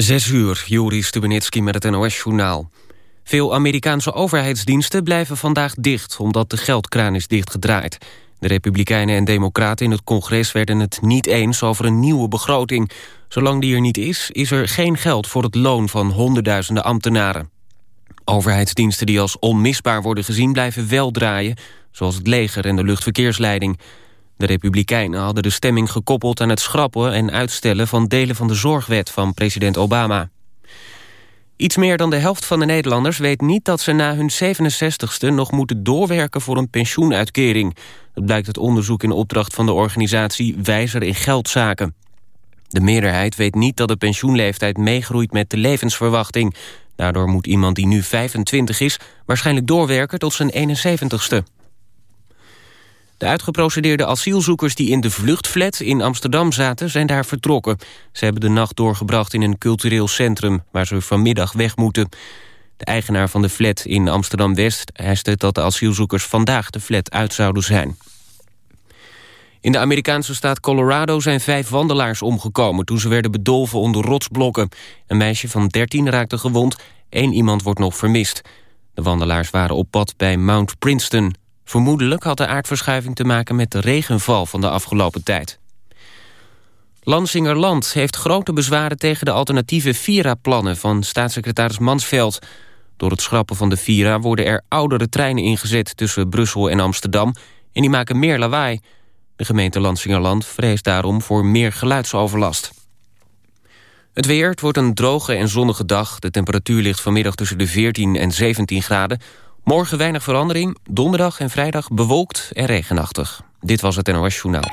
Zes uur, Juri Stubenitski met het NOS-journaal. Veel Amerikaanse overheidsdiensten blijven vandaag dicht... omdat de geldkraan is dichtgedraaid. De Republikeinen en Democraten in het congres werden het niet eens... over een nieuwe begroting. Zolang die er niet is, is er geen geld voor het loon van honderdduizenden ambtenaren. Overheidsdiensten die als onmisbaar worden gezien blijven wel draaien... zoals het leger en de luchtverkeersleiding... De Republikeinen hadden de stemming gekoppeld aan het schrappen en uitstellen van delen van de zorgwet van president Obama. Iets meer dan de helft van de Nederlanders weet niet dat ze na hun 67ste nog moeten doorwerken voor een pensioenuitkering. Dat blijkt uit onderzoek in opdracht van de organisatie Wijzer in Geldzaken. De meerderheid weet niet dat de pensioenleeftijd meegroeit met de levensverwachting. Daardoor moet iemand die nu 25 is waarschijnlijk doorwerken tot zijn 71ste. De uitgeprocedeerde asielzoekers die in de vluchtflat in Amsterdam zaten... zijn daar vertrokken. Ze hebben de nacht doorgebracht in een cultureel centrum... waar ze vanmiddag weg moeten. De eigenaar van de flat in Amsterdam-West eiste dat de asielzoekers vandaag de flat uit zouden zijn. In de Amerikaanse staat Colorado zijn vijf wandelaars omgekomen... toen ze werden bedolven onder rotsblokken. Een meisje van 13 raakte gewond, één iemand wordt nog vermist. De wandelaars waren op pad bij Mount Princeton... Vermoedelijk had de aardverschuiving te maken met de regenval van de afgelopen tijd. Lansingerland heeft grote bezwaren tegen de alternatieve Vira-plannen van staatssecretaris Mansveld. Door het schrappen van de Vira worden er oudere treinen ingezet tussen Brussel en Amsterdam en die maken meer lawaai. De gemeente Lansingerland vreest daarom voor meer geluidsoverlast. Het weer, het wordt een droge en zonnige dag. De temperatuur ligt vanmiddag tussen de 14 en 17 graden. Morgen weinig verandering. Donderdag en vrijdag bewolkt en regenachtig. Dit was het NOS Journaal.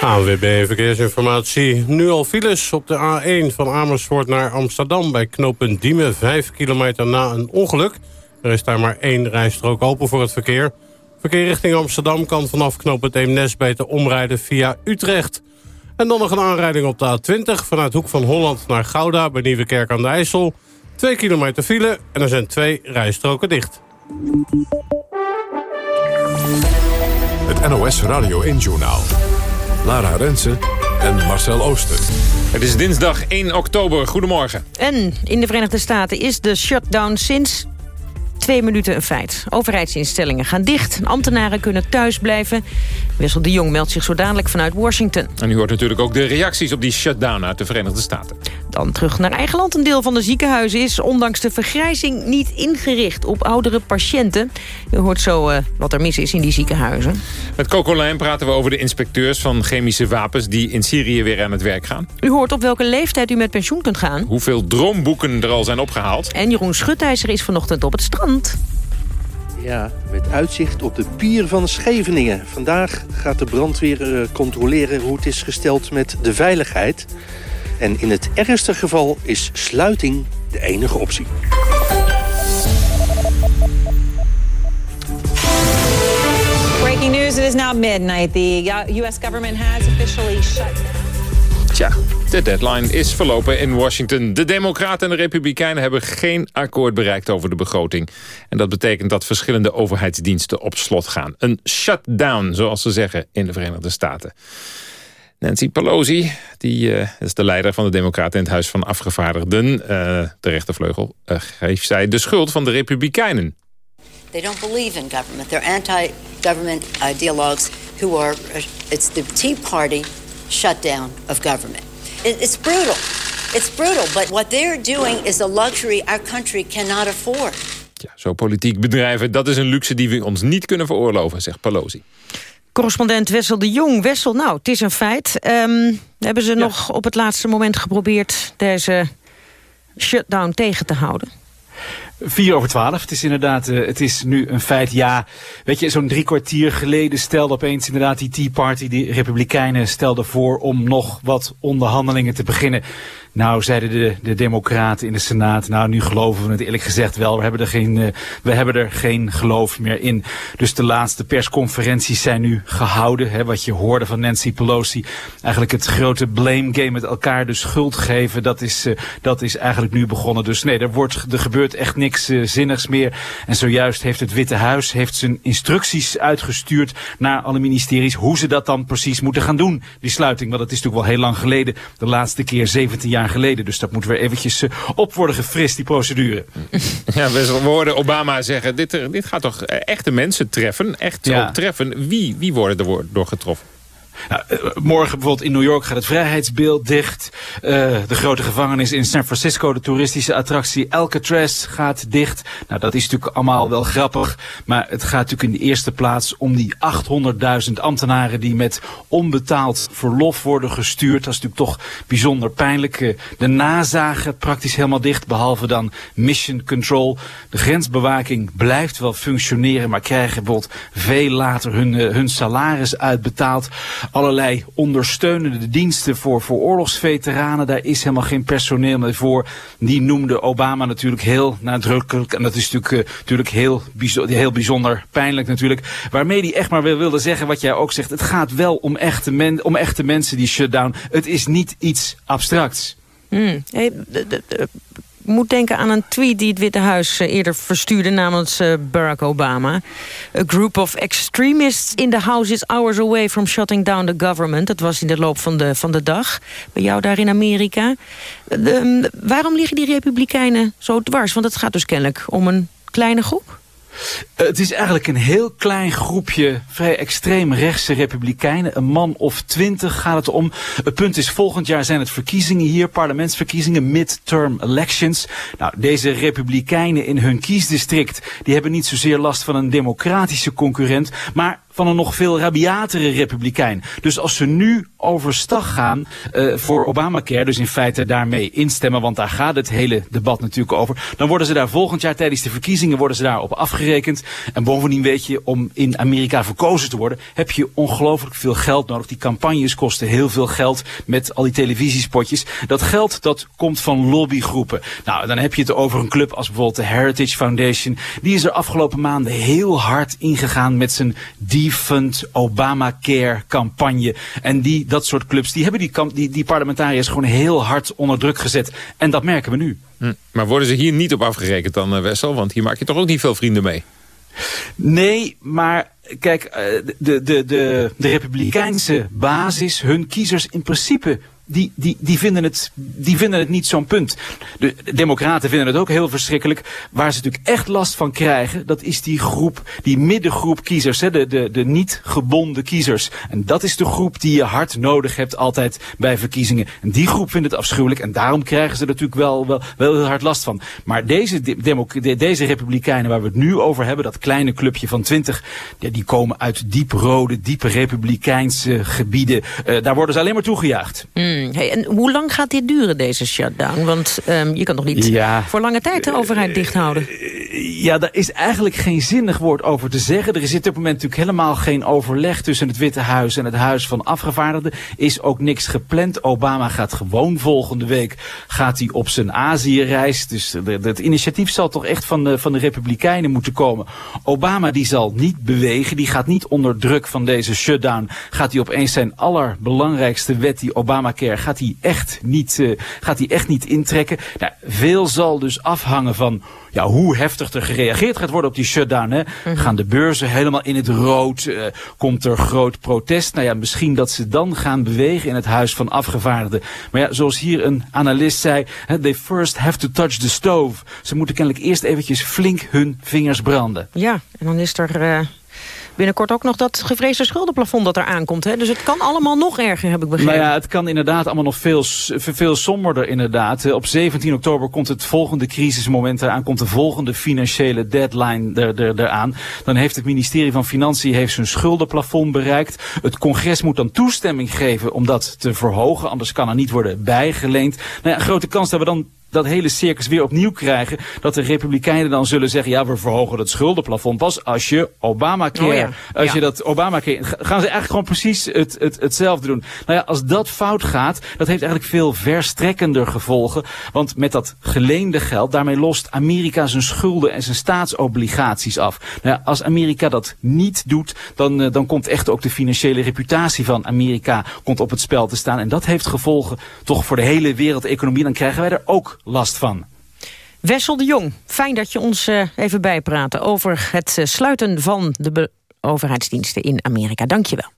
ANWB Verkeersinformatie. Nu al files op de A1 van Amersfoort naar Amsterdam... bij knooppunt Diemen, 5 kilometer na een ongeluk. Er is daar maar één rijstrook open voor het verkeer. Verkeer richting Amsterdam kan vanaf knooppunt Eemnes beter omrijden via Utrecht. En dan nog een aanrijding op de A20 vanuit Hoek van Holland naar Gouda... bij Nieuwekerk aan de IJssel... 2 kilometer file en er zijn twee rijstroken dicht. Het NOS Radio 1 Journaal. Lara Rensen en Marcel Ooster. Het is dinsdag 1 oktober. Goedemorgen. En in de Verenigde Staten is de shutdown sinds twee minuten een feit. Overheidsinstellingen gaan dicht. Ambtenaren kunnen thuis blijven. Wessel de Jong meldt zich zo dadelijk vanuit Washington. En u hoort natuurlijk ook de reacties op die shutdown uit de Verenigde Staten. Dan terug naar eigen land. Een deel van de ziekenhuizen is ondanks de vergrijzing niet ingericht op oudere patiënten. U hoort zo uh, wat er mis is in die ziekenhuizen. Met Coco Lijn praten we over de inspecteurs van chemische wapens die in Syrië weer aan het werk gaan. U hoort op welke leeftijd u met pensioen kunt gaan. Hoeveel droomboeken er al zijn opgehaald. En Jeroen Schutijzer is vanochtend op het strand. Ja, met uitzicht op de pier van Scheveningen. Vandaag gaat de brandweer uh, controleren hoe het is gesteld met de veiligheid. En in het ergste geval is sluiting de enige optie. Breaking news, it is now midnight. The U.S. government has officially shut down. Tja, de deadline is verlopen in Washington. De Democraten en de Republikeinen hebben geen akkoord bereikt over de begroting. En dat betekent dat verschillende overheidsdiensten op slot gaan. Een shutdown, zoals ze zeggen in de Verenigde Staten. Nancy Pelosi, die uh, is de leider van de Democraten in het Huis van Afgevaardigden. Uh, de rechtervleugel uh, geeft zij de schuld van de Republikeinen. They don't believe in government. They're anti-government ideologues who are... It's the Tea Party shutdown of government. It's brutal. It's brutal. But what they're doing is a luxury our country cannot afford. Ja, zo politiek bedrijven, dat is een luxe die we ons niet kunnen veroorloven, zegt Pelosi. Correspondent Wessel de Jong. Wessel, nou, het is een feit. Um, hebben ze nog op het laatste moment geprobeerd deze shutdown tegen te houden? Vier over twaalf. Het is inderdaad, uh, het is nu een feit. Ja, weet je, zo'n drie kwartier geleden stelde opeens inderdaad die Tea Party, die Republikeinen, stelde voor om nog wat onderhandelingen te beginnen. Nou, zeiden de, de democraten in de Senaat, nou nu geloven we het eerlijk gezegd wel. We hebben, er geen, uh, we hebben er geen geloof meer in. Dus de laatste persconferenties zijn nu gehouden. Hè, wat je hoorde van Nancy Pelosi. Eigenlijk het grote blame game met elkaar de schuld geven. Dat is, uh, dat is eigenlijk nu begonnen. Dus nee, er, wordt, er gebeurt echt niks niks zinnigs meer. En zojuist heeft het Witte Huis heeft zijn instructies uitgestuurd naar alle ministeries hoe ze dat dan precies moeten gaan doen, die sluiting. Want het is natuurlijk wel heel lang geleden, de laatste keer 17 jaar geleden. Dus dat moet weer eventjes op worden gefrist, die procedure. Ja, we hoorden Obama zeggen, dit, dit gaat toch echte mensen treffen, echt ja. treffen. Wie, wie worden er door getroffen? Nou, eh, morgen bijvoorbeeld in New York gaat het Vrijheidsbeeld dicht. Uh, de grote gevangenis in San Francisco, de toeristische attractie Alcatraz gaat dicht. Nou, dat is natuurlijk allemaal wel grappig. Maar het gaat natuurlijk in de eerste plaats om die 800.000 ambtenaren die met onbetaald verlof worden gestuurd. Dat is natuurlijk toch bijzonder pijnlijk. Uh, de NASA praktisch helemaal dicht, behalve dan Mission Control. De grensbewaking blijft wel functioneren, maar krijgen bijvoorbeeld veel later hun, hun salaris uitbetaald allerlei ondersteunende diensten voor, voor oorlogsveteranen. Daar is helemaal geen personeel meer voor. Die noemde Obama natuurlijk heel nadrukkelijk. En dat is natuurlijk, uh, natuurlijk heel, bijzonder, heel bijzonder pijnlijk natuurlijk. Waarmee hij echt maar wilde zeggen wat jij ook zegt. Het gaat wel om echte, men, om echte mensen die shutdown. Het is niet iets abstracts. Hmm. Hey, moet denken aan een tweet die het Witte Huis eh, eerder verstuurde namens eh, Barack Obama. A group of extremists in the house is hours away from shutting down the government. Dat was in de loop van de, van de dag. Bij jou daar in Amerika. Waarom liggen die republikeinen zo dwars? Want het gaat dus kennelijk om een kleine groep. Eh, het is eigenlijk een heel klein groepje vrij extreem rechtse republikeinen. Een man of twintig gaat het om. Het punt is, volgend jaar zijn het verkiezingen hier, parlementsverkiezingen, midterm elections. Nou, deze republikeinen in hun kiesdistrict, die hebben niet zozeer last van een democratische concurrent, maar van een nog veel rabiatere republikein. Dus als ze nu overstag gaan uh, voor Obamacare, dus in feite daarmee instemmen, want daar gaat het hele debat natuurlijk over, dan worden ze daar volgend jaar tijdens de verkiezingen worden ze daarop afgerekend. En bovendien weet je, om in Amerika verkozen te worden, heb je ongelooflijk veel geld nodig. Die campagnes kosten heel veel geld met al die televisiespotjes. Dat geld dat komt van lobbygroepen. Nou, dan heb je het over een club als bijvoorbeeld de Heritage Foundation. Die is er afgelopen maanden heel hard ingegaan met zijn defund Obamacare campagne. En die, dat soort clubs, die hebben die, die, die parlementariërs gewoon heel hard onder druk gezet. En dat merken we nu. Hm. Maar worden ze hier niet op afgerekend dan, uh, Wessel? Want hier maak je toch ook niet veel vrienden mee? Nee, maar kijk, uh, de, de, de, de republikeinse basis, hun kiezers in principe die, die, die, vinden het, die vinden het niet zo'n punt. De democraten vinden het ook heel verschrikkelijk. Waar ze natuurlijk echt last van krijgen, dat is die groep, die middengroep kiezers. Hè, de, de, de niet gebonden kiezers. En dat is de groep die je hard nodig hebt altijd bij verkiezingen. En die groep vindt het afschuwelijk. En daarom krijgen ze er natuurlijk wel, wel, heel hard last van. Maar deze, de, deze republikeinen waar we het nu over hebben, dat kleine clubje van twintig, die, die komen uit diep rode, diepe republikeinse gebieden. Uh, daar worden ze alleen maar toegejaagd. Mm. Hmm. Hey, en hoe lang gaat dit duren, deze shutdown? Want um, je kan toch niet ja. voor lange tijd de overheid dicht houden? Ja, daar is eigenlijk geen zinnig woord over te zeggen. Er is op dit moment natuurlijk helemaal geen overleg tussen het Witte Huis en het Huis van Afgevaardigden. Is ook niks gepland. Obama gaat gewoon volgende week gaat hij op zijn Azië-reis. Dus het initiatief zal toch echt van de, van de Republikeinen moeten komen. Obama die zal niet bewegen. Die gaat niet onder druk van deze shutdown. Gaat hij opeens zijn allerbelangrijkste wet, die Obamacare gaat hij echt niet, uh, gaat hij echt niet intrekken. Nou, veel zal dus afhangen van ja, hoe heftig er gereageerd gaat worden op die shutdown. Hè? Mhm. Gaan de beurzen helemaal in het rood? Uh, komt er groot protest? Nou ja, misschien dat ze dan gaan bewegen in het Huis van Afgevaardigden. Maar ja, zoals hier een analist zei, they first have to touch the stove. Ze moeten kennelijk eerst eventjes flink hun vingers branden. Ja, en dan is er... Uh binnenkort ook nog dat gevreesde schuldenplafond dat er aankomt. Hè? Dus het kan allemaal nog erger, heb ik begrepen. Nou ja, het kan inderdaad allemaal nog veel, veel somberder inderdaad. Op 17 oktober komt het volgende crisismoment eraan. Komt de volgende financiële deadline er, eraan. Dan heeft het ministerie van Financiën heeft zijn schuldenplafond bereikt. Het congres moet dan toestemming geven om dat te verhogen. Anders kan er niet worden bijgeleend. Nou ja, grote kans dat we dan dat hele circus weer opnieuw krijgen. Dat de Republikeinen dan zullen zeggen, ja, we verhogen het schuldenplafond pas als je Obamacare, oh ja. als je dat Obamacare, gaan ze eigenlijk gewoon precies het, het, hetzelfde doen. Nou ja, als dat fout gaat, dat heeft eigenlijk veel verstrekkender gevolgen. Want met dat geleende geld, daarmee lost Amerika zijn schulden en zijn staatsobligaties af. Nou ja, als Amerika dat niet doet, dan, uh, dan komt echt ook de financiële reputatie van Amerika komt op het spel te staan. En dat heeft gevolgen toch voor de hele wereldeconomie. Dan krijgen wij er ook last van. Wessel de Jong, fijn dat je ons uh, even bijpraat... over het uh, sluiten van de overheidsdiensten in Amerika. Dank je wel.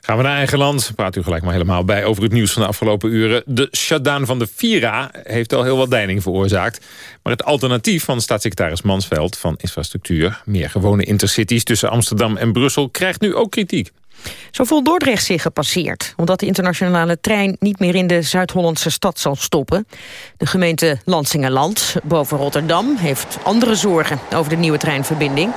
Gaan we naar eigen land. Praat u gelijk maar helemaal bij over het nieuws van de afgelopen uren. De shutdown van de Vira heeft al heel wat deining veroorzaakt. Maar het alternatief van staatssecretaris Mansveld van Infrastructuur... meer gewone intercities tussen Amsterdam en Brussel... krijgt nu ook kritiek. Zo voelt Dordrecht zich gepasseerd, omdat de internationale trein niet meer in de Zuid-Hollandse stad zal stoppen. De gemeente Lansingerland boven Rotterdam heeft andere zorgen over de nieuwe treinverbinding.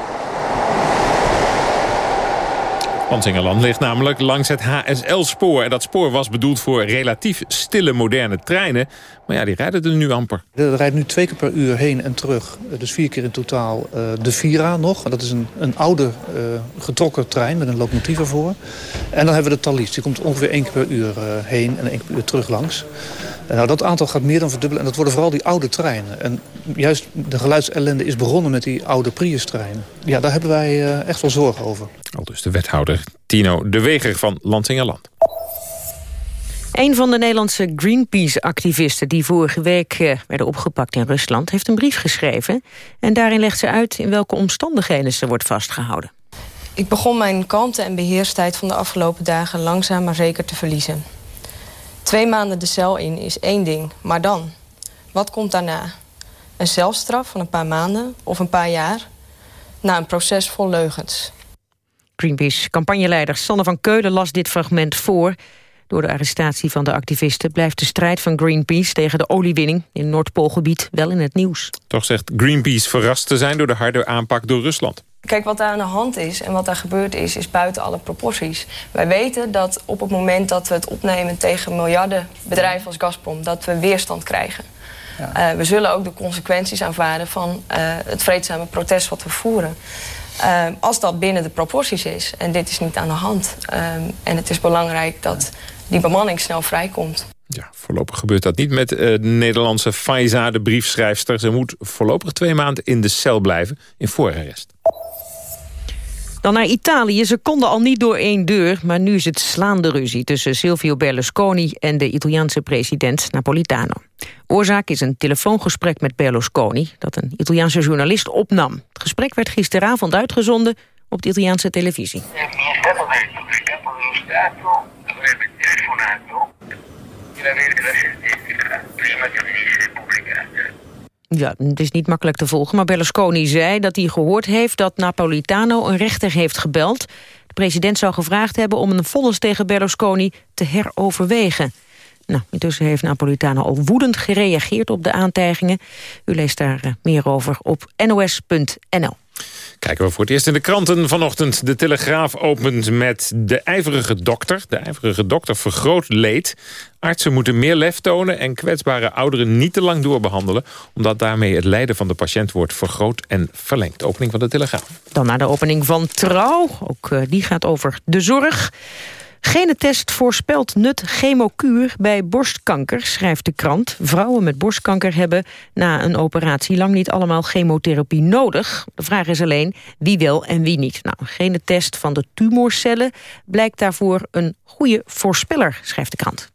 Lansingerland ligt namelijk langs het HSL-spoor. En dat spoor was bedoeld voor relatief stille moderne treinen. Maar ja, die rijden er nu amper. Er rijdt nu twee keer per uur heen en terug. Dus vier keer in totaal uh, de Vira nog. Dat is een, een oude uh, getrokken trein met een locomotief ervoor. En dan hebben we de Thalys. Die komt ongeveer één keer per uur uh, heen en één keer per uur terug langs. En nou, dat aantal gaat meer dan verdubbelen. En dat worden vooral die oude treinen. En juist de geluidsellende is begonnen met die oude Prius-treinen. Ja, daar hebben wij echt wel zorgen over. Al dus de wethouder Tino de Weger van Lansingerland. Een van de Nederlandse Greenpeace-activisten... die vorige week eh, werden opgepakt in Rusland... heeft een brief geschreven. En daarin legt ze uit in welke omstandigheden ze wordt vastgehouden. Ik begon mijn kalmte en beheerstijd van de afgelopen dagen... langzaam maar zeker te verliezen. Twee maanden de cel in is één ding, maar dan? Wat komt daarna? Een celstraf van een paar maanden of een paar jaar? Na een proces vol leugens. Greenpeace-campagneleider Sanne van Keulen las dit fragment voor. Door de arrestatie van de activisten blijft de strijd van Greenpeace tegen de oliewinning in het Noordpoolgebied wel in het nieuws. Toch zegt Greenpeace verrast te zijn door de harde aanpak door Rusland. Kijk, wat daar aan de hand is en wat daar gebeurd is, is buiten alle proporties. Wij weten dat op het moment dat we het opnemen tegen miljarden bedrijven als Gazprom... dat we weerstand krijgen. Ja. Uh, we zullen ook de consequenties aanvaarden van uh, het vreedzame protest wat we voeren. Uh, als dat binnen de proporties is. En dit is niet aan de hand. en het is belangrijk dat die bemanning snel vrijkomt. Ja, voorlopig gebeurt dat niet met de Nederlandse Faiza, de briefschrijfster. Ze moet voorlopig twee maanden in de cel blijven in voorarrest. Dan naar Italië. Ze konden al niet door één deur, maar nu is het slaande ruzie... tussen Silvio Berlusconi en de Italiaanse president Napolitano. Oorzaak is een telefoongesprek met Berlusconi... dat een Italiaanse journalist opnam. Het gesprek werd gisteravond uitgezonden op de Italiaanse televisie. Ja, het is niet makkelijk te volgen, maar Berlusconi zei dat hij gehoord heeft dat Napolitano een rechter heeft gebeld. De president zou gevraagd hebben om een vonnis tegen Berlusconi te heroverwegen. Nou, intussen heeft Napolitano al woedend gereageerd op de aantijgingen. U leest daar eh, meer over op nos.nl. Kijken we voor het eerst in de kranten vanochtend. De Telegraaf opent met de ijverige dokter. De ijverige dokter vergroot leed. Artsen moeten meer lef tonen en kwetsbare ouderen niet te lang doorbehandelen... omdat daarmee het lijden van de patiënt wordt vergroot en verlengd. Opening van de Telegraaf. Dan naar de opening van Trouw. Ook uh, die gaat over de zorg. Genetest voorspelt nut chemokuur bij borstkanker, schrijft de krant. Vrouwen met borstkanker hebben na een operatie lang niet allemaal chemotherapie nodig. De vraag is alleen wie wel en wie niet. Nou, een genetest van de tumorcellen blijkt daarvoor een goede voorspeller, schrijft de krant.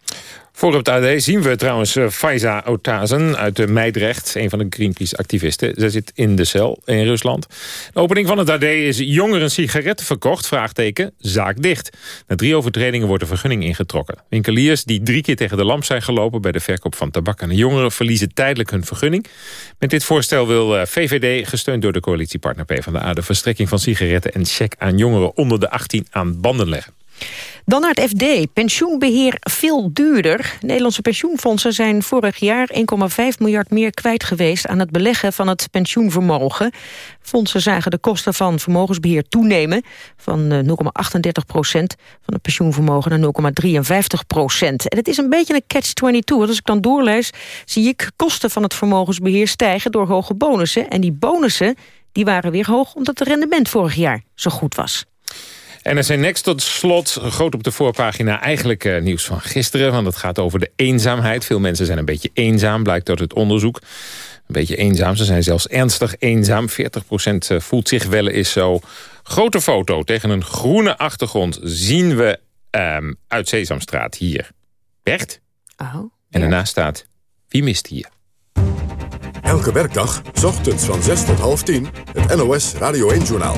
Voor op het AD zien we trouwens uh, Faiza Otazen uit de Meidrecht. Een van de Greenpeace-activisten. Zij zit in de cel in Rusland. De opening van het AD is jongeren sigaretten verkocht. Vraagteken, zaak dicht. Na drie overtredingen wordt de vergunning ingetrokken. Winkeliers die drie keer tegen de lamp zijn gelopen... bij de verkoop van tabak aan de jongeren verliezen tijdelijk hun vergunning. Met dit voorstel wil uh, VVD, gesteund door de coalitiepartner PvdA... de verstrekking van sigaretten en check aan jongeren onder de 18 aan banden leggen. Dan naar het FD. Pensioenbeheer veel duurder. Nederlandse pensioenfondsen zijn vorig jaar 1,5 miljard meer kwijt geweest aan het beleggen van het pensioenvermogen. Fondsen zagen de kosten van vermogensbeheer toenemen van 0,38 eh, procent van het pensioenvermogen naar 0,53 procent. En het is een beetje een catch-22. Want als ik dan doorlees, zie ik kosten van het vermogensbeheer stijgen door hoge bonussen. En die bonussen die waren weer hoog omdat het rendement vorig jaar zo goed was. NRC Next tot slot, groot op de voorpagina eigenlijk uh, nieuws van gisteren. Want het gaat over de eenzaamheid. Veel mensen zijn een beetje eenzaam, blijkt uit het onderzoek. Een beetje eenzaam, ze zijn zelfs ernstig eenzaam. 40% eh, voelt zich wel eens zo. Grote foto tegen een groene achtergrond zien we um, uit Sesamstraat hier. Bert. Oh, en daarnaast staat, wie mist hier? Elke werkdag, s ochtends van 6 tot half 10, het NOS Radio 1-journaal.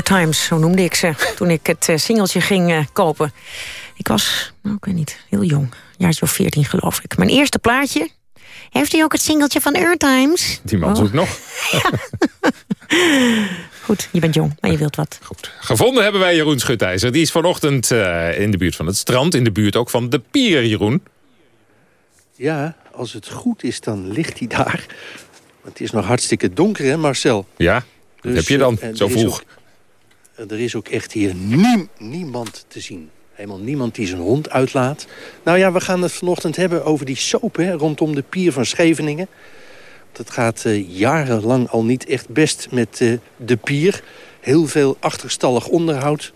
Earth Times, zo noemde ik ze toen ik het eh, singeltje ging eh, kopen. Ik was, nou, ik weet niet, heel jong. Jaartje of 14 geloof ik. Mijn eerste plaatje. Heeft u ook het singeltje van Earth Times? Die man Oh. zoekt nog. Goed, je bent jong, maar je wilt wat. Gevonden hebben wij Jeroen Schutijzer. Die is vanochtend eh, in de buurt van het strand. In de buurt ook van de pier, Jeroen. Ja, als het goed is, dan ligt hij daar. Want het is nog hartstikke donker, hè Marcel? Ja, dat Dus, heb je dan, zo vroeg. Eh, er is ook echt hier niem- niemand te zien. Helemaal niemand die zijn hond uitlaat. Nou ja, we gaan het vanochtend hebben over die soap hè, rondom de pier van Scheveningen. Dat gaat eh, jarenlang al niet echt best met eh, de pier. Heel veel achterstallig onderhoud.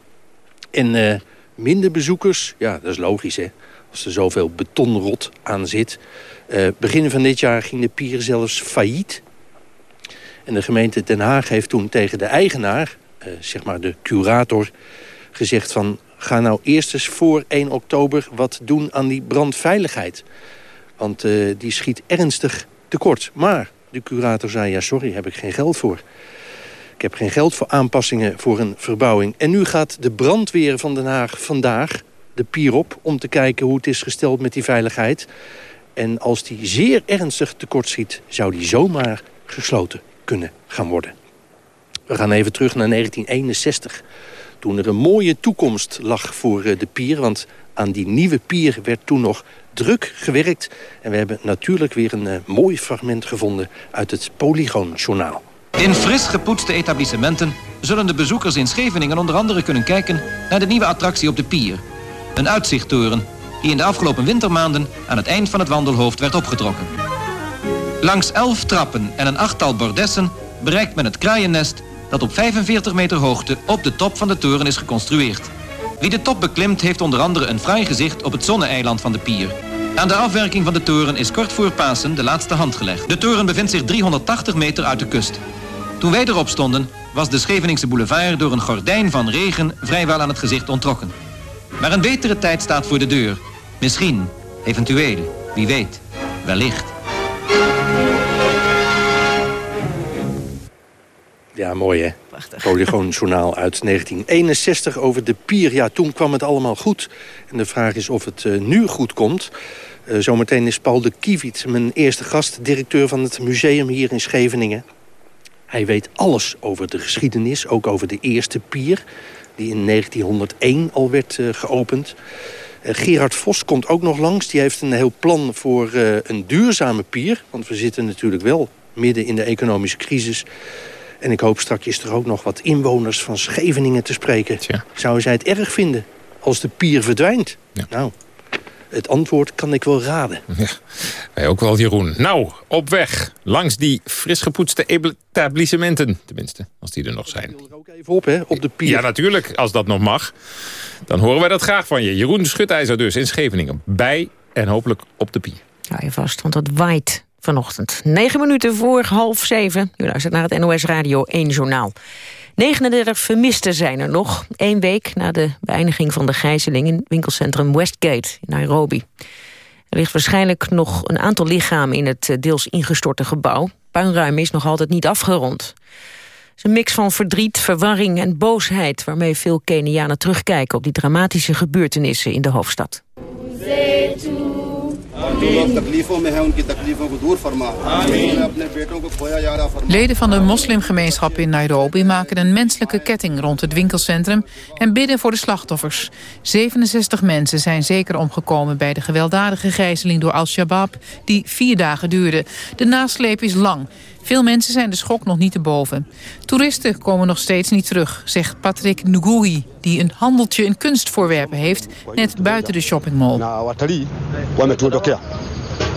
En minder bezoekers. Ja, dat is logisch hè. Als er zoveel betonrot aan zit. Begin van dit jaar ging de pier zelfs failliet. En de gemeente Den Haag heeft toen tegen de eigenaar, zeg maar de curator, gezegd van... ga nou eerst eens voor 1 oktober wat doen aan die brandveiligheid. Want eh, die schiet ernstig tekort. Maar de curator zei, ja sorry, heb ik geen geld voor. Ik heb geen geld voor aanpassingen voor een verbouwing. En nu gaat de brandweer van Den Haag vandaag de pier op... om te kijken hoe het is gesteld met die veiligheid. En als die zeer ernstig tekort schiet, zou die zomaar gesloten kunnen gaan worden. We gaan even terug naar 1961. Toen er een mooie toekomst lag voor eh, de pier... want aan die nieuwe pier werd toen nog druk gewerkt. En we hebben natuurlijk weer een eh, mooi fragment gevonden... uit het Polygoon-journaal. In fris gepoetste etablissementen zullen de bezoekers in Scheveningen onder andere kunnen kijken naar de nieuwe attractie op de pier. Een uitzichttoren die in de afgelopen wintermaanden aan het eind van het wandelhoofd werd opgetrokken. Langs elf trappen en een achttal bordessen bereikt men het kraaiennest dat op 45 meter hoogte op de top van de toren is geconstrueerd. Wie de top beklimt heeft onder andere een fraai gezicht op het zonne-eiland van de pier. Aan de afwerking van de toren is kort voor Pasen de laatste hand gelegd. De toren bevindt zich 380 meter uit de kust. Toen wij erop stonden, was de Scheveningse boulevard door een gordijn van regen vrijwel aan het gezicht ontrokken. Maar een betere tijd staat voor de deur. Misschien, eventueel, wie weet, wellicht. Ja, mooi hè? Polygoon-journaal uit 1961 over de pier. Ja, toen kwam het allemaal goed. En de vraag is of het eh, nu goed komt. Eh, zometeen is Paul de Kiewiet, mijn eerste gast... directeur van het museum hier in Scheveningen. Hij weet alles over de geschiedenis, ook over de eerste pier... die in 1901 al werd eh, geopend. Gerard Vos komt ook nog langs. Die heeft een heel plan voor een duurzame pier. Want we zitten natuurlijk wel midden in de economische crisis. En ik hoop straks er ook nog wat inwoners van Scheveningen te spreken. Zouden zij het erg vinden als de pier verdwijnt? Nou, het antwoord kan ik wel raden. Ja, wij ook wel, Jeroen. Nou, op weg. Langs die fris gepoetste etablissementen. Tenminste, als die er nog zijn. Even op, hè, op de pier. Ja, natuurlijk. Als dat nog mag. Dan horen wij dat graag van je. Jeroen Schutijzer dus in Scheveningen. Bij en hopelijk op de pier. Hou je vast, want het waait vanochtend. Negen minuten voor half zeven. U luistert naar het NOS Radio 1 Journaal. 39 vermisten zijn er nog. Eén week na de beëindiging van de gijzeling in winkelcentrum Westgate in Nairobi. Er ligt waarschijnlijk nog een aantal lichamen in het eh, deels ingestorte gebouw. Puinruim is nog altijd niet afgerond. Het is een mix van verdriet, verwarring en boosheid... waarmee veel Kenianen terugkijken op die dramatische gebeurtenissen in de hoofdstad. तकलीफों में है उनकी तकलीफों को दूर फरमा उन्होंने अपने बेटों को खोया जा रहा फरमा Leden van de moslimgemeenschap in Nairobi maken een menselijke ketting rond het winkelcentrum en bidden voor de slachtoffers. 67 mensen zijn zeker omgekomen bij de gewelddadige gijzeling door Al-Shabaab die vier dagen duurde. De nasleep is lang. Veel mensen zijn de schok nog niet te boven. Toeristen komen nog steeds niet terug, zegt Patrick Ngui... die een handeltje in kunstvoorwerpen heeft, net buiten de shoppingmall.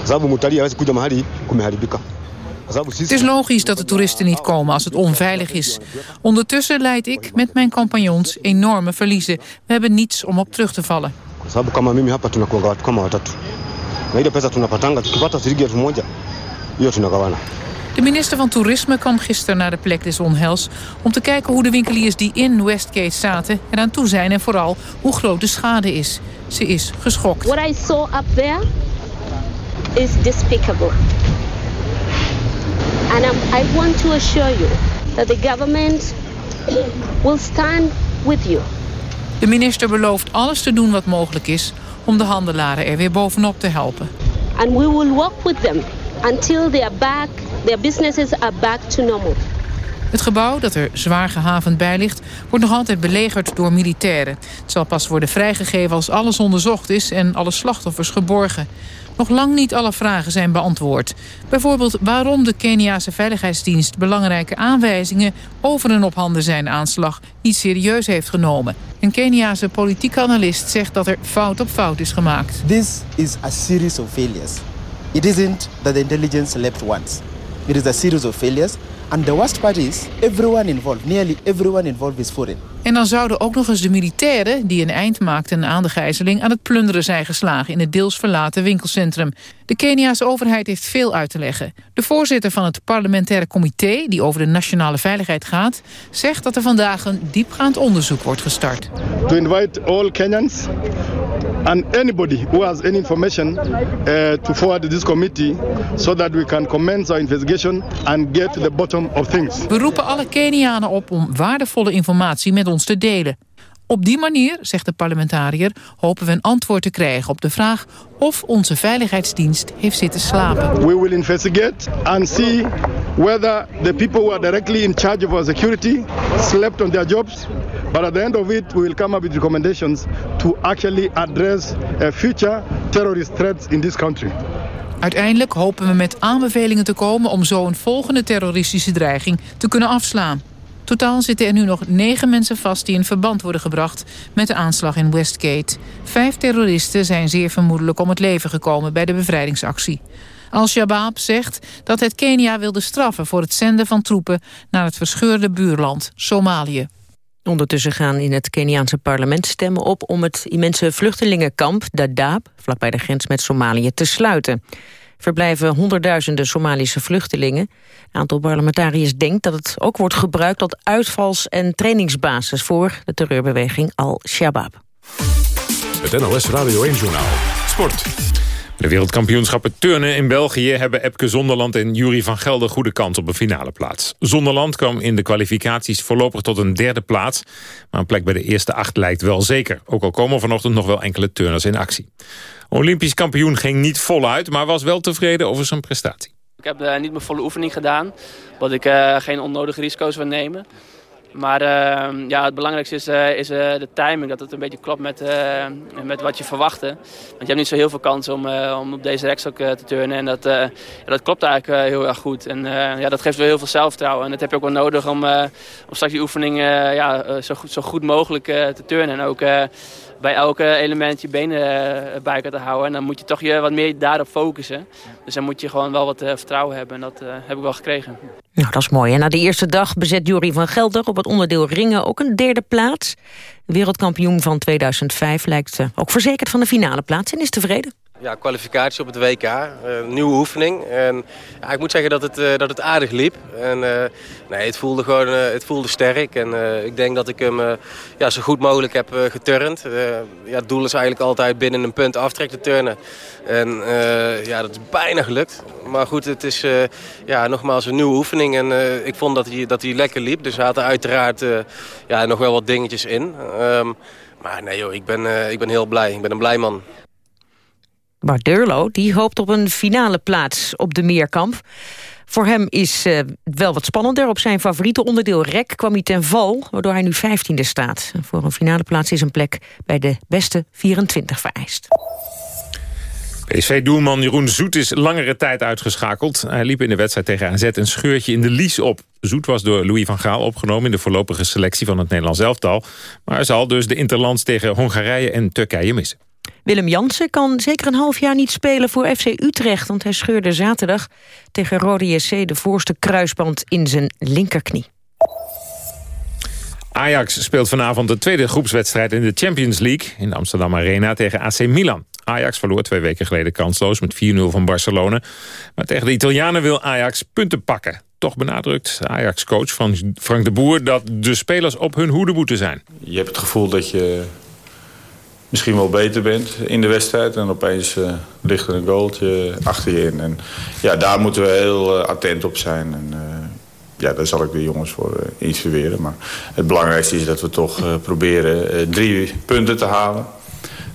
sababu mtalii hawezi kuja mahali kumeharibika Het is logisch dat de toeristen niet komen als het onveilig is. Ondertussen leid ik met mijn compagnons enorme verliezen. We hebben niets om op terug te vallen. kwa sababu kama mimi hapa tunakuanga watu kama watatu na ile pesa tunapatanga tukipata shilingi elfu moja hiyo tunagawana De minister van Toerisme kwam gisteren naar de plek des onheils... om te kijken hoe de winkeliers die in Westgate zaten eraan toe zijn... en vooral hoe groot de schade is. Ze is geschokt. What I saw up there is despicable. And I'm, I want to assure you that the government will stand with you. De minister belooft alles te doen wat mogelijk is... om de handelaren er weer bovenop te helpen. And we will work with them until they are back, their businesses are back to normal. Het gebouw, dat er zwaar gehavend bij ligt... wordt nog altijd belegerd door militairen. Het zal pas worden vrijgegeven als alles onderzocht is... en alle slachtoffers geborgen. Nog lang niet alle vragen zijn beantwoord. Bijvoorbeeld waarom de Keniaanse Veiligheidsdienst... belangrijke aanwijzingen over een op handen zijn aanslag... niet serieus heeft genomen. Een Keniaanse politieke analist zegt dat er fout op fout is gemaakt. This is a series of failures. It isn't that the intelligence slept once. It is a series of failures. And the worst part is, everyone involved, nearly everyone involved is foreign. En dan zouden ook nog eens de militairen die een eind maakten aan de gijzeling aan het plunderen zijn geslagen in het deels verlaten winkelcentrum. De Keniaanse overheid heeft veel uit te leggen. De voorzitter van het parlementaire comité, die over de nationale veiligheid gaat, zegt dat er vandaag een diepgaand onderzoek wordt gestart. to invite all Kenyans and anybody who has any information uh, to forward this committee so that we can commence our investigation and get to the bottom of things. We roepen alle Kenianen op om waardevolle informatie met ons te delen. Op die manier, zegt de parlementariër, hopen we een antwoord te krijgen op de vraag of onze veiligheidsdienst heeft zitten slapen. We will investigate and see whether the people who are directly in charge of our security slept on their jobs. But at the end of it, we will come up with recommendations to actually address uh, future terrorist threats in this country. Uiteindelijk hopen we met aanbevelingen te komen om zo een volgende terroristische dreiging te kunnen afslaan. Totaal zitten er nu nog negen mensen vast die in verband worden gebracht met de aanslag in Westgate. Vijf terroristen zijn zeer vermoedelijk om het leven gekomen bij de bevrijdingsactie. Al-Shabaab zegt dat het Kenia wilde straffen voor het zenden van troepen naar het verscheurde buurland Somalië. Ondertussen gaan in het Keniaanse parlement stemmen op... om het immense vluchtelingenkamp Dadaab, vlakbij de grens met Somalië, te sluiten. Verblijven honderdduizenden Somalische vluchtelingen. Een aantal parlementariërs denkt dat het ook wordt gebruikt... als uitvals- en trainingsbasis voor de terreurbeweging Al-Shabaab. Het NOS Radio 1-journaal. Sport. De wereldkampioenschappen turnen in België hebben Epke Zonderland en Jury van Gelder goede kans op een finale plaats. Zonderland kwam in de kwalificaties voorlopig tot een derde plaats, maar een plek bij de eerste acht lijkt wel zeker. Ook al komen vanochtend nog wel enkele turners in actie. Olympisch kampioen ging niet voluit, maar was wel tevreden over zijn prestatie. Ik heb eh, niet mijn volle oefening gedaan, omdat ik eh, geen onnodige risico's wil nemen. Maar eh, ja, het belangrijkste is, eh, is eh, de timing, dat het een beetje klopt met, eh, met wat je verwachtte. Want je hebt niet zo heel veel kans om, om op deze rekstok te turnen. En dat, dat klopt eigenlijk heel erg goed. En ja, dat geeft wel heel veel zelfvertrouwen. En dat heb je ook wel nodig om, om straks die oefening ja, zo, goed, zo goed mogelijk te turnen. En ook bij elke element je benen bij elkaar te houden. En dan moet je toch je wat meer daarop focussen. Dus dan moet je gewoon wel wat vertrouwen hebben. En dat heb ik wel gekregen. Nou, dat is mooi. En na de eerste dag bezet Jury van Gelder op het onderdeel ringen ook een derde plaats. Wereldkampioen van 2005 lijkt eh, ook verzekerd van de finale plaats en is tevreden. Ja, kwalificatie op het WK, eh, nieuwe oefening. En ja, ik moet zeggen dat het, eh, dat het aardig liep. En, eh, nee, het voelde gewoon het voelde sterk. En ik denk dat ik hem ja, zo goed mogelijk heb geturnd. Ja, het doel is eigenlijk altijd binnen een punt aftrek te turnen. En ja, dat is bijna gelukt. Maar goed, het is ja, nogmaals een nieuwe oefening. En ik vond dat hij, dat hij lekker liep. Dus er zaten uiteraard eh, ja, nog wel wat dingetjes in. Ehm, maar nee joh, ik ben, ik ben heel blij. Ik ben een blij man. Bart Durlo die hoopt op een finale plaats op de meerkamp. Voor hem is eh, wel wat spannender. Op zijn favoriete onderdeel rek kwam hij ten val... waardoor hij nu 15e staat. Voor een finale plaats is een plek bij de beste 24 vereist. PSV-doelman Jeroen Zoet is langere tijd uitgeschakeld. Hij liep in de wedstrijd tegen AZ een scheurtje in de lies op. Zoet was door Louis van Gaal opgenomen in de voorlopige selectie van het Nederlands elftal. Maar hij zal dus de interlands tegen Hongarije en Turkije missen. Willem Jansen kan zeker een half jaar niet spelen voor FC Utrecht... want hij scheurde zaterdag tegen Rode JC de voorste kruisband in zijn linkerknie. Ajax speelt vanavond de tweede groepswedstrijd in de Champions League... in de Amsterdam Arena tegen AC Milan. Ajax verloor twee weken geleden kansloos met 4-0 van Barcelona. Maar tegen de Italianen wil Ajax punten pakken. Toch benadrukt Ajax-coach Frank de Boer... dat de spelers op hun hoede moeten zijn. Je hebt het gevoel dat je misschien wel beter bent in de wedstrijd. En opeens eh, ligt er een goaltje achter je in. En ja, daar moeten we heel eh, attent op zijn. En eh, ja, daar zal ik de jongens voor instrueren. Maar het belangrijkste is dat we toch proberen drie punten te halen.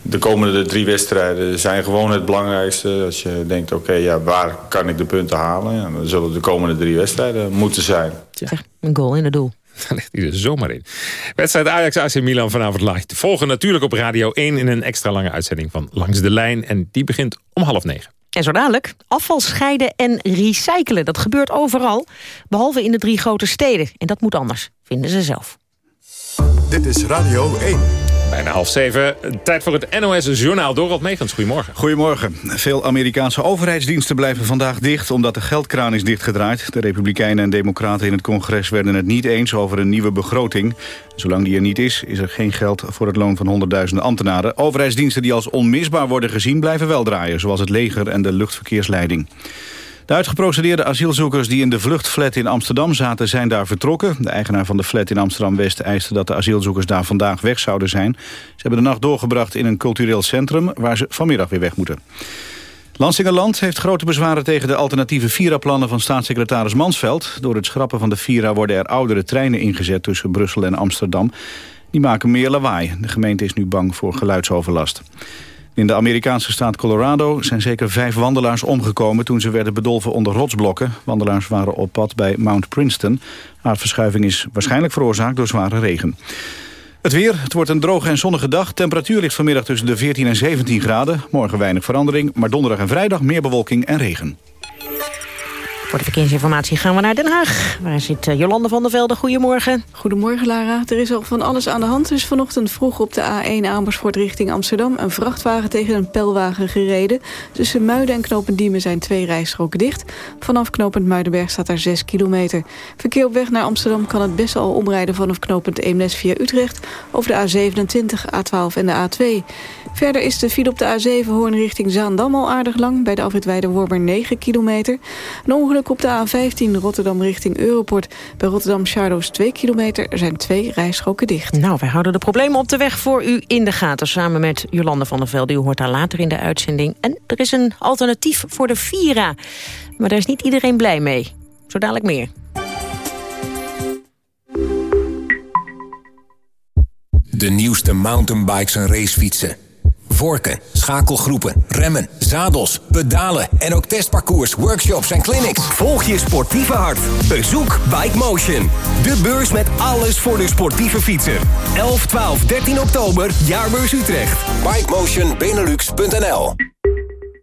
De komende drie wedstrijden zijn gewoon het belangrijkste. Als je denkt, oké, ja, waar kan ik de punten halen? Ja, dan zullen de komende drie wedstrijden moeten zijn. Zeg, een goal in het doel. Daar ligt hij er zomaar in. Wedstrijd Ajax-AC Milan vanavond live. Te volgen natuurlijk op Radio 1 in een extra lange uitzending van Langs de Lijn. En die begint om half negen. En zo dadelijk, afval scheiden en recyclen. Dat gebeurt overal, behalve in de drie grote steden. En dat moet anders, vinden ze zelf. Dit is Radio 1. Bijna half zeven. Tijd voor het NOS Journaal. Dorot Megens, goedemorgen. Goedemorgen. Veel Amerikaanse overheidsdiensten blijven vandaag dicht... omdat de geldkraan is dichtgedraaid. De Republikeinen en Democraten in het congres werden het niet eens... over een nieuwe begroting. Zolang die er niet is, is er geen geld voor het loon van honderdduizenden ambtenaren. Overheidsdiensten die als onmisbaar worden gezien blijven wel draaien... zoals het leger en de luchtverkeersleiding. De uitgeprocedeerde asielzoekers die in de vluchtflat in Amsterdam zaten... zijn daar vertrokken. De eigenaar van de flat in Amsterdam-West eiste dat de asielzoekers daar vandaag weg zouden zijn. Ze hebben de nacht doorgebracht in een cultureel centrum... waar ze vanmiddag weer weg moeten. Lansingerland heeft grote bezwaren tegen de alternatieve Vira-plannen van staatssecretaris Mansveld. Door het schrappen van de Vira worden er oudere treinen ingezet tussen Brussel en Amsterdam. Die maken meer lawaai. De gemeente is nu bang voor geluidsoverlast. In de Amerikaanse staat Colorado zijn zeker vijf wandelaars omgekomen... toen ze werden bedolven onder rotsblokken. Wandelaars waren op pad bij Mount Princeton. Aardverschuiving is waarschijnlijk veroorzaakt door zware regen. Het weer, het wordt een droge en zonnige dag. Temperatuur ligt vanmiddag tussen de 14 en 17 graden. Morgen weinig verandering, maar donderdag en vrijdag meer bewolking en regen. Voor de verkeersinformatie gaan we naar Den Haag. Waar zit eh, Jolande van der Velde? Goedemorgen. Goedemorgen Lara. Er is al van alles aan de hand. Er is vanochtend vroeg op de A1 Amersfoort richting Amsterdam... een vrachtwagen tegen een pijlwagen gereden. Tussen Muiden en Knopend Diemen zijn twee rijstroken dicht. Vanaf Knopend Muidenberg staat daar 6 kilometer. Verkeer op weg naar Amsterdam kan het best al omrijden... vanaf Knopend Eemnes via Utrecht over de A27, A12 en de A2. Verder is de file op de A7 Hoorn richting Zaandam al aardig lang... bij de afrit Wormer 9 kilometer. Een ongeluk op de A15 Rotterdam richting Europort. Bij Rotterdam Charloes 2 kilometer. Er zijn twee rijstroken dicht. Nou, wij houden de problemen op de weg voor u in de gaten... samen met Jolande van der Velde. U hoort haar later in de uitzending. En er is een alternatief voor de Vira. Maar daar is niet iedereen blij mee. Zo dadelijk meer. De nieuwste mountainbikes en racefietsen. Vorken, schakelgroepen, remmen, zadels, pedalen en ook testparcours, workshops en clinics. Volg je sportieve hart. Bezoek Bike Motion. De beurs met alles voor de sportieve fietser. 11, 12, 13 oktober, Jaarbeurs Utrecht. BikemotionBenelux.nl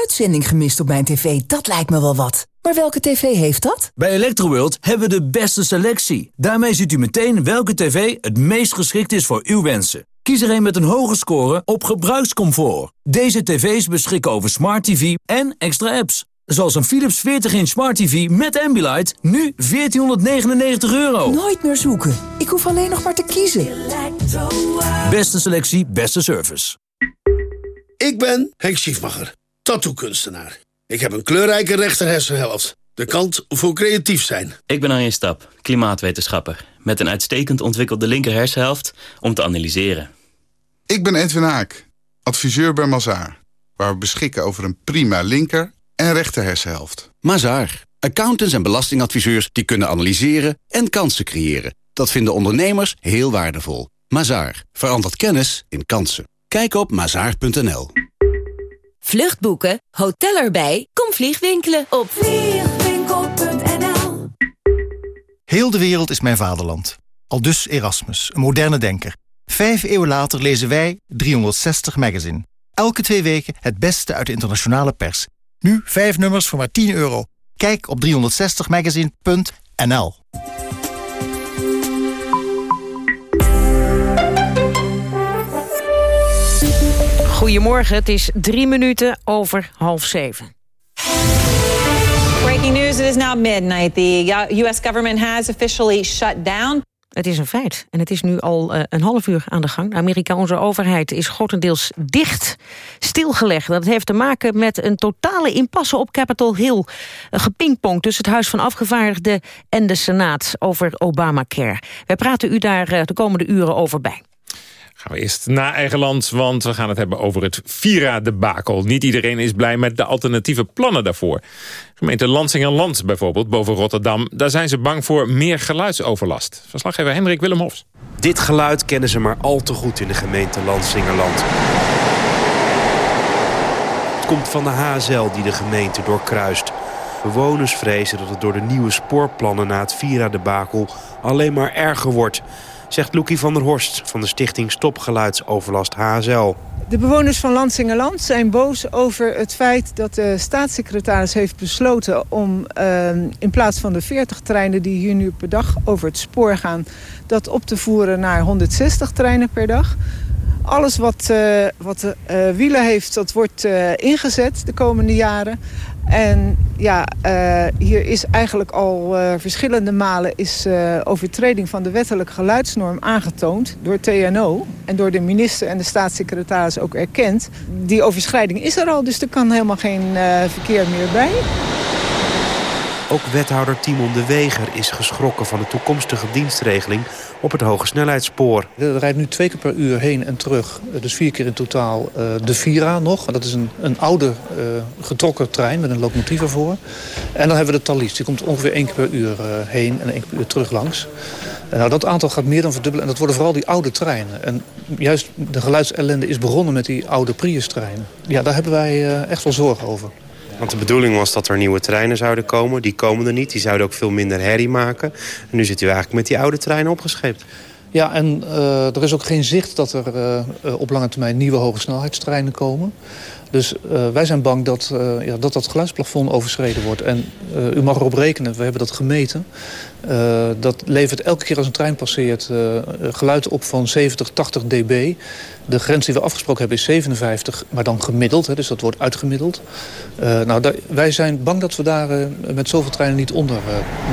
Uitzending gemist op mijn tv, dat lijkt me wel wat. Maar welke tv heeft dat? Bij Electroworld hebben we de beste selectie. Daarmee ziet u meteen welke tv het meest geschikt is voor uw wensen. Kies er een met een hoge score op gebruikscomfort. Deze tv's beschikken over smart tv en extra apps. Zoals een Philips 40-inch smart tv met Ambilight, nu 1499 euro. Nooit meer zoeken. Ik hoef alleen nog maar te kiezen. Beste selectie, beste service. Ik ben Henk Schiefmacher, tattoo-kunstenaar. Ik heb een kleurrijke rechterhersenhelft. De kant voor creatief zijn. Ik ben Arjen Stap, klimaatwetenschapper. Met een uitstekend ontwikkelde linker hersenhelft om te analyseren. Ik ben Edwin Haak, adviseur bij Mazaar. Waar we beschikken over een prima linker en rechter hersenhelft. Mazaar. Accountants en belastingadviseurs die kunnen analyseren en kansen creëren. Dat vinden ondernemers heel waardevol. Mazaar. Verandert kennis in kansen. Kijk op mazaar.nl. Vluchtboeken, hotel erbij, kom vliegwinkelen op vliegwinkel.nl Heel de wereld is mijn vaderland. Al dus Erasmus, een moderne denker. Vijf eeuwen later lezen wij 360 Magazine. Elke twee weken het beste uit de internationale pers. Nu vijf nummers voor maar 10 euro. Kijk op 360magazine.nl Goedemorgen, het is drie minuten over half zeven. Breaking news, it is now midnight. The U.S. government has officially shut down. Het is een feit. En het is nu al uh, een half uur aan de gang. De Amerikaanse overheid is grotendeels dicht, stilgelegd. Dat heeft te maken met een totale impasse op Capitol Hill. Een gepingpong tussen het Huis van Afgevaardigden en de Senaat over Obamacare. Wij praten u daar uh, de komende uren over bij. Gaan we eerst naar eigen land, want we gaan het hebben over het Vira-debakel. Niet iedereen is blij met de alternatieve plannen daarvoor. Gemeente Lansingerland bijvoorbeeld, boven Rotterdam... daar zijn ze bang voor meer geluidsoverlast. Verslaggever Hendrik Willemhofs. Dit geluid kennen ze maar al te goed in de gemeente Lansingerland. Het komt van de HSL die de gemeente doorkruist. Bewoners vrezen dat het door de nieuwe spoorplannen na het Vira-debakel alleen maar erger wordt zegt Loekie van der Horst van de stichting Stopgeluidsoverlast HSL. De bewoners van Lansingerland zijn boos over het feit dat de staatssecretaris heeft besloten om uh, in plaats van de 40 treinen die hier nu per dag over het spoor gaan, dat op te voeren naar 160 treinen per dag. Alles wat, uh, wat uh, wielen heeft, dat wordt uh, ingezet de komende jaren. En ja, hier is eigenlijk al verschillende malen is, overtreding van de wettelijke geluidsnorm aangetoond door TNO. En door de minister en de staatssecretaris ook erkend. Die overschrijding is er al, dus er kan helemaal geen verkeer meer bij. Ook wethouder Timon de Weger is geschrokken van de toekomstige dienstregeling op het hoge snelheidsspoor. Er rijdt nu twee keer per uur heen en terug, dus vier keer in totaal, uh, de Vira nog. Dat is een, een oude uh, getrokken trein met een locomotief ervoor. En dan hebben we de Thalys, die komt ongeveer één keer per uur uh, heen en één keer terug langs. nou, dat aantal gaat meer dan verdubbelen en dat worden vooral die oude treinen. En juist de geluidsellende is begonnen met die oude Prius-treinen. Ja, daar hebben wij echt wel zorgen over. Want de bedoeling was dat er nieuwe treinen zouden komen. Die komen er niet. Die zouden ook veel minder herrie maken. En nu zitten we eigenlijk met die oude treinen opgescheept. Ja, en uh, er is ook geen zicht dat er uh, op lange termijn nieuwe hogesnelheidstreinen komen. Dus uh, wij zijn bang dat, uh, ja, dat dat geluidsplafond overschreden wordt. En uh, u mag erop rekenen, we hebben dat gemeten. dat levert elke keer als een trein passeert geluid op van 70, 80 dB. De grens die we afgesproken hebben is 57, maar dan gemiddeld. Hè, dus dat wordt uitgemiddeld. nou, wij zijn bang dat we daar met zoveel treinen niet onder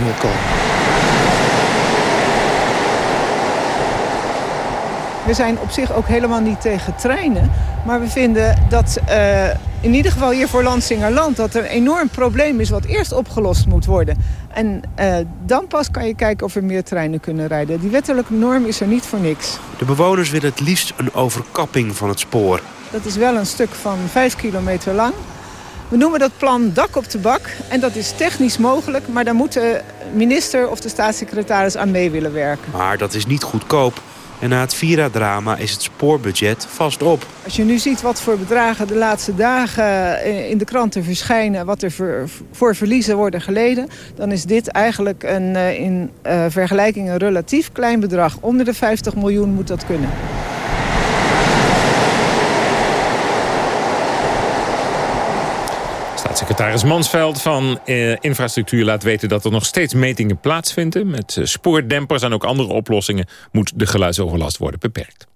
meer komen. We zijn op zich ook helemaal niet tegen treinen. Maar we vinden dat uh, in ieder geval hier voor Lansingerland... dat er een enorm probleem is wat eerst opgelost moet worden. En uh, dan pas kan je kijken of er meer treinen kunnen rijden. Die wettelijke norm is er niet voor niks. De bewoners willen het liefst een overkapping van het spoor. Dat is wel een stuk van 5 kilometer lang. We noemen dat plan dak op de bak. En dat is technisch mogelijk, maar daar moet de minister of de staatssecretaris aan mee willen werken. Maar dat is niet goedkoop. En na het Vira-drama is het spoorbudget vast op. Als je nu ziet wat voor bedragen de laatste dagen in de kranten verschijnen... wat er voor, verliezen worden geleden... dan is dit eigenlijk een, eh, in uh, vergelijking een relatief klein bedrag. Onder de 50 miljoen moet dat kunnen. Staatssecretaris Mansveld van eh, Infrastructuur laat weten dat er nog steeds metingen plaatsvinden. Met eh, spoordempers en ook andere oplossingen moet de geluidsoverlast worden beperkt.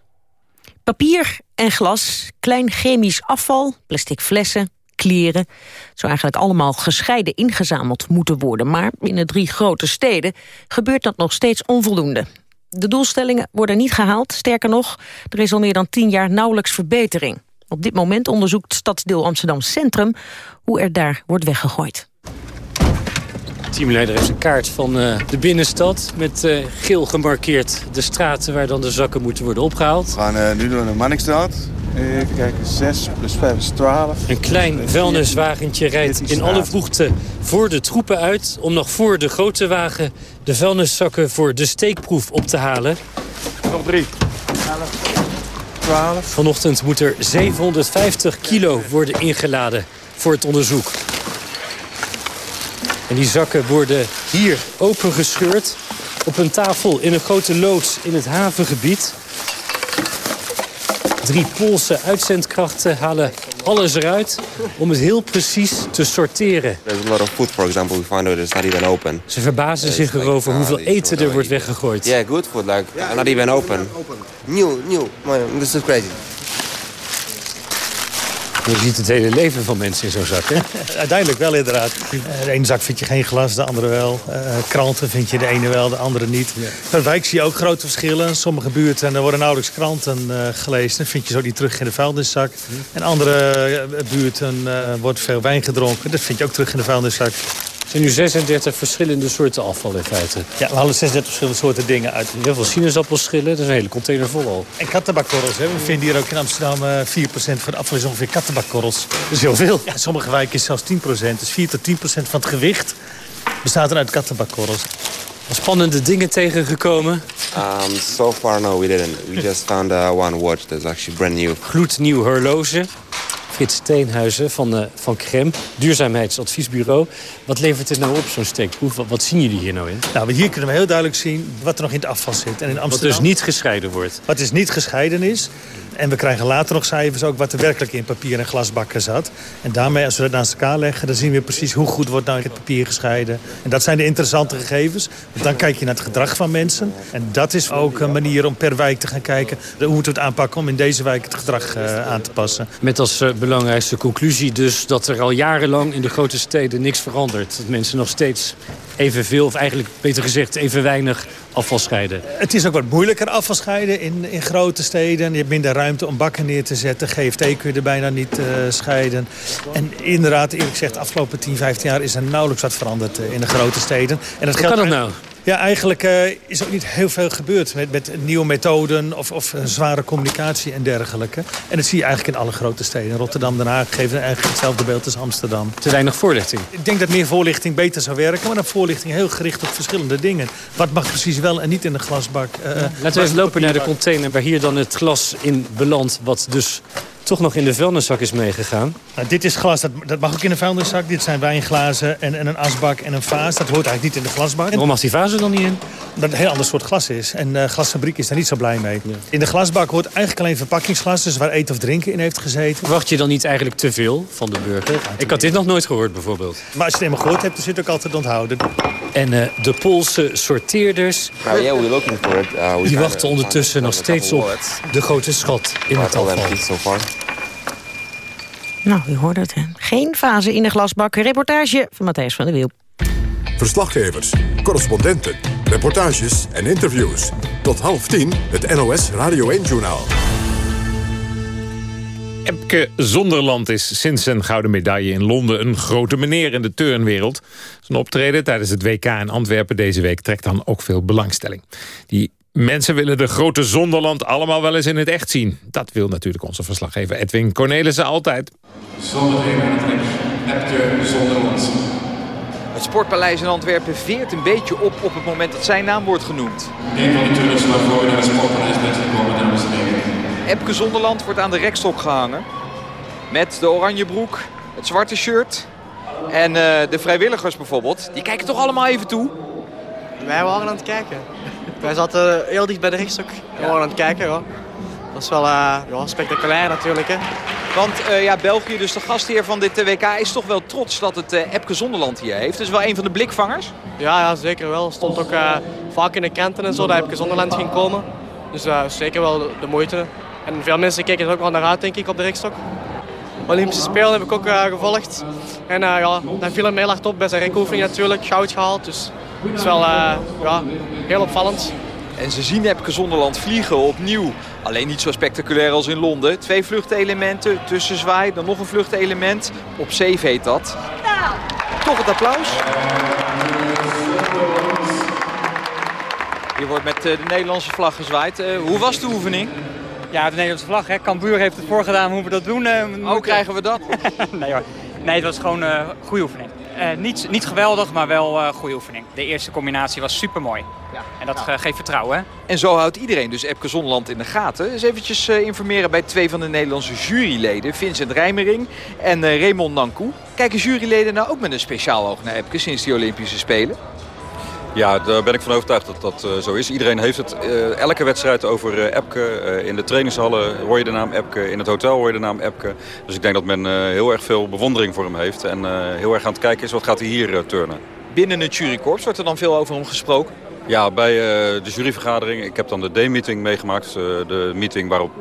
Papier en glas, klein chemisch afval, plastic flessen, kleren. Zou eigenlijk allemaal gescheiden ingezameld moeten worden. Maar in de drie grote steden gebeurt dat nog steeds onvoldoende. De doelstellingen worden niet gehaald. Sterker nog, er is al meer dan tien jaar nauwelijks verbetering. Op dit moment onderzoekt stadsdeel Amsterdam Centrum hoe er daar wordt weggegooid. Teamleider heeft een kaart van uh, de binnenstad met uh, geel gemarkeerd de straten waar dan de zakken moeten worden opgehaald. We gaan uh, nu door de Manningsstraat. Even kijken, 6 plus 5 is 12. Een klein vuilniswagentje rijdt in alle vroegte voor de troepen uit... om nog voor de grote wagen de vuilniszakken voor de steekproef op te halen. Nog drie. 12. Vanochtend moet er 750 kilo worden ingeladen voor het onderzoek. En die zakken worden hier opengescheurd op een tafel in een grote loods in het havengebied. Drie Poolse uitzendkrachten halen alles eruit om het heel precies te sorteren. There's a lot of food, for example, we find out it's not even open. Ze verbazen zich erover hoeveel eten er wordt weggegooid. Yeah, good food, like not even open. New, new, this is crazy. Je ziet het hele leven van mensen in zo'n zak, hè? Uiteindelijk wel, inderdaad. De ene zak vind je geen glas, de andere wel. Uh, kranten vind je de ene wel, de andere niet. Ja. Per wijk zie je ook grote verschillen. In sommige buurten er worden nauwelijks kranten uh, gelezen. Dan vind je zo die terug in de vuilniszak. In andere uh, buurten wordt veel wijn gedronken. Dat vind je ook terug in de vuilniszak. Er zijn nu 36 verschillende soorten afval in feite. Ja, we halen 36 verschillende soorten dingen uit. Heel veel sinaasappelschillen, dat is een hele container vol al. En kattenbakkorrels, hè. we vinden hier ook in Amsterdam uh, 4% van de afval is ongeveer kattenbakkorrels. Dat is heel veel. Ja, in sommige wijken is zelfs 10%, dus 4 tot 10% van het gewicht bestaat er uit kattenbakkorrels. Spannende dingen tegengekomen? Um, so far no, we didn't. We just found uh, one watch that's actually brand new. Gloednieuw horloge. Frits Steenhuizen van, uh, van CREM, duurzaamheidsadviesbureau. Wat levert het nou op, zo'n steekproef? Wat, wat, zien jullie hier nou in? Nou, hier kunnen we heel duidelijk zien wat er nog in het afval zit. En in Amsterdam, wat dus niet gescheiden wordt? Wat dus niet gescheiden is. En we krijgen later nog cijfers ook wat er werkelijk in papier en glasbakken zat. En daarmee, als we dat naast elkaar leggen, dan zien we precies hoe goed wordt nou het papier gescheiden. En dat zijn de interessante gegevens. Want dan kijk je naar het gedrag van mensen. En dat is ook een manier om per wijk te gaan kijken... hoe moeten we het aanpakken om in deze wijk het gedrag uh, aan te passen. Met als uh, belangrijkste conclusie dus dat er al jarenlang in de grote steden niks verandert. Dat mensen nog steeds evenveel, of eigenlijk beter gezegd even weinig afval scheiden. Het is ook wat moeilijker afval scheiden in, in grote steden. Je hebt minder ruimte om bakken neer te zetten. GFT kun je er bijna niet uh, scheiden. En inderdaad, eerlijk gezegd, de afgelopen 10, 15 jaar is er nauwelijks wat veranderd uh, in de grote steden. En dat Hoe geldt kan dat nou? Ja, eigenlijk uh, is ook niet heel veel gebeurd met, met nieuwe methoden of, of zware communicatie en dergelijke. En dat zie je eigenlijk in alle grote steden. Rotterdam, Den Haag geven eigenlijk hetzelfde beeld als Amsterdam. Te weinig voorlichting? Ik denk dat meer voorlichting beter zou werken, maar dan voorlichting heel gericht op verschillende dingen. Wat mag precies wel en niet in de glasbak? Uh, ja, laten we eens lopen naar de container waar hier dan het glas in belandt, wat dus toch nog in de vuilniszak is meegegaan. Nou, dit is glas, dat, dat mag ook in de vuilniszak. Dit zijn wijnglazen en, en, een asbak en een vaas. Dat hoort eigenlijk niet in de glasbak. Waarom mag die vaas er dan niet in? Dat het een heel ander soort glas is. En uh, glasfabriek is daar niet zo blij mee. In de glasbak hoort eigenlijk alleen verpakkingsglas... dus waar eten of drinken in heeft gezeten. Wacht je dan niet eigenlijk te veel van de burger? Ik had dit nog nooit gehoord bijvoorbeeld. Maar als je het eenmaal gehoord hebt, dan zit ook altijd onthouden. En uh, de Poolse sorteerders... Uh, yeah, we're looking for it. Uh, die wachten ondertussen nog steeds op de grote schat in het afval. Nou, u hoorde het, hè. Geen fase in de glasbak. Reportage van Matthijs van der Wiel. Verslaggevers, correspondenten, reportages en interviews. Tot half tien het NOS Radio 1-journaal. Epke Zonderland is sinds zijn gouden medaille in Londen... een grote meneer in de turnwereld. Zijn optreden tijdens het WK in Antwerpen deze week... trekt dan ook veel belangstelling. Die Mensen willen de grote Zonderland allemaal wel eens in het echt zien. Dat wil natuurlijk onze verslaggever Edwin Cornelissen altijd. Het Epke Zonderland. Het Sportpaleis in Antwerpen veert een beetje op op het moment dat zijn naam wordt genoemd. Een van de tunnels waarvoor je naar het Sportpaleis bent gekomen, dames en heren. Epke Zonderland wordt aan de rekstok gehangen. Met de oranje broek, het zwarte shirt. En uh, de vrijwilligers bijvoorbeeld, die kijken toch allemaal even toe? Wij waren aan het kijken. Wij zaten heel dicht bij de rechtstok. We waren aan het kijken. Ja. Dat is wel uh, ja, spectaculair natuurlijk. Hè. Want uh, ja, België, dus de gastheer van dit WK, is toch wel trots dat het uh, Epke Zonderland hier heeft. Dus wel een van de blikvangers? Ja, ja zeker wel. Het stond ook vaak in de kranten en zo dat Epke Zonderland ging komen. Dus zeker wel de, de, moeite. En veel mensen kijken er ook wel naar uit, denk ik, op de rekstok. Olympische Spelen heb ik ook gevolgd. En ja, dat viel hem heel hard op bij zijn rekoefening natuurlijk. Goud gehaald, dus het is wel uh, ja, heel opvallend. En ze zien Epke Zonderland vliegen opnieuw. Alleen niet zo spectaculair als in Londen. Twee vluchtelementen, tussenzwaai, dan nog een vluchtelement. Op zeef heet dat. Toch het applaus. Hier wordt met eh, de Nederlandse vlag gezwaaid. Uh, hoe was de oefening? Ja, de Nederlandse vlag. Hè. Cambuur heeft het voorgedaan hoe we dat doen. Uh, hoe krijgen we dat? nee hoor. Nee, het was gewoon een goede oefening. Uh, niet, niet geweldig, maar wel uh, goede oefening. De eerste combinatie was super mooi. Ja. En dat ja. geeft vertrouwen. Hè? En zo houdt iedereen dus Epke Zonderland in de gaten. Eens eventjes uh, informeren bij twee van de Nederlandse juryleden. Vincent Rijmering en Raymond Nankou. Kijken juryleden nou ook met een speciaal oog naar Epke sinds die Olympische Spelen? Ja, daar ben ik van overtuigd dat dat uh, zo is. Iedereen heeft het. Uh, elke wedstrijd over uh, Epke. in de trainingshallen hoor je de naam Epke. In het hotel hoor je de naam Epke. Dus ik denk dat men heel erg veel bewondering voor hem heeft. En heel erg aan het kijken is wat gaat hij hier turnen. Binnen het jurykorps wordt er dan veel over hem gesproken? Ja, bij de juryvergadering. Ik heb dan de D-meeting meegemaakt. de meeting waarop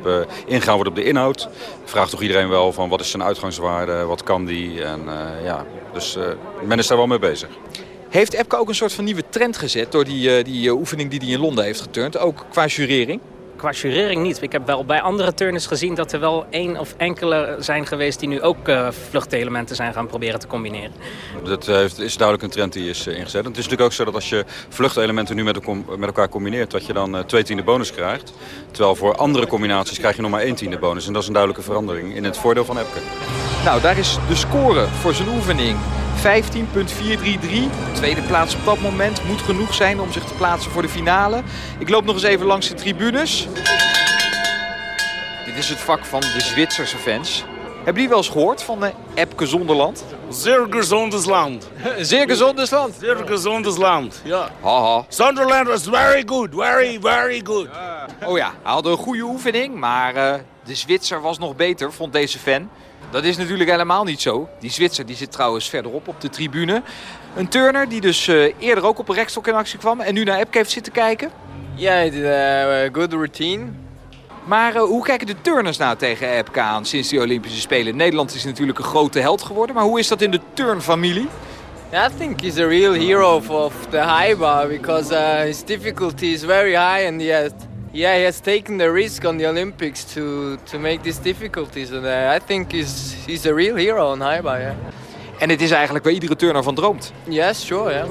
ingaan wordt op de inhoud. Vraagt toch iedereen wel van wat is zijn uitgangswaarde, wat kan die. En, ja, dus men is daar wel mee bezig. Heeft Epke ook een soort van nieuwe trend gezet door die, uh, die uh, oefening die hij in Londen heeft geturnd? Ook qua jurering? Qua jurering niet. Ik heb wel bij andere turners gezien dat er wel één of enkele zijn geweest die nu ook uh, vluchtelementen zijn gaan proberen te combineren. Dat heeft, is duidelijk een trend die is ingezet. En het is natuurlijk ook zo dat als je vluchtelementen nu met, met elkaar combineert, dat je dan twee tiende bonus krijgt. Terwijl voor andere combinaties krijg je nog maar één tiende bonus. En dat is een duidelijke verandering in het voordeel van Epke. Nou, daar is de score voor zijn oefening. 15.433. Tweede plaats op dat moment moet genoeg zijn om zich te plaatsen voor de finale. Ik loop nog eens even langs de tribunes. Dit is het vak van de Zwitserse fans. Hebben jullie wel eens gehoord van de Epke Zonderland? Zeer gezondes land. Zeer gezondes land? Zeer gezondes land, ja. Haha. Sunderland was very good, very, very good. Oh ja, hij had een goede oefening, maar uh, De Zwitser was nog beter, vond deze fan. Dat is natuurlijk helemaal niet zo. Die Zwitser die zit trouwens verderop op de tribune. Een turner die dus uh, eerder ook op een rekstok in actie kwam... en nu naar Epke heeft zitten kijken. Ja, yeah, a good routine. Maar uh, hoe kijken de turners nou tegen Epke aan sinds die Olympische Spelen? Nederland is natuurlijk een grote held geworden. Maar hoe is dat in de turnfamilie? I think he's a real hero of the high bar because uh, his difficulty is very high and he has, yeah, he has taken the risk on the Olympics to, to make these difficulties. And uh, I think he's, he's a real hero on yeah. En het is eigenlijk waar iedere turner van droomt. Yes, sure, yeah.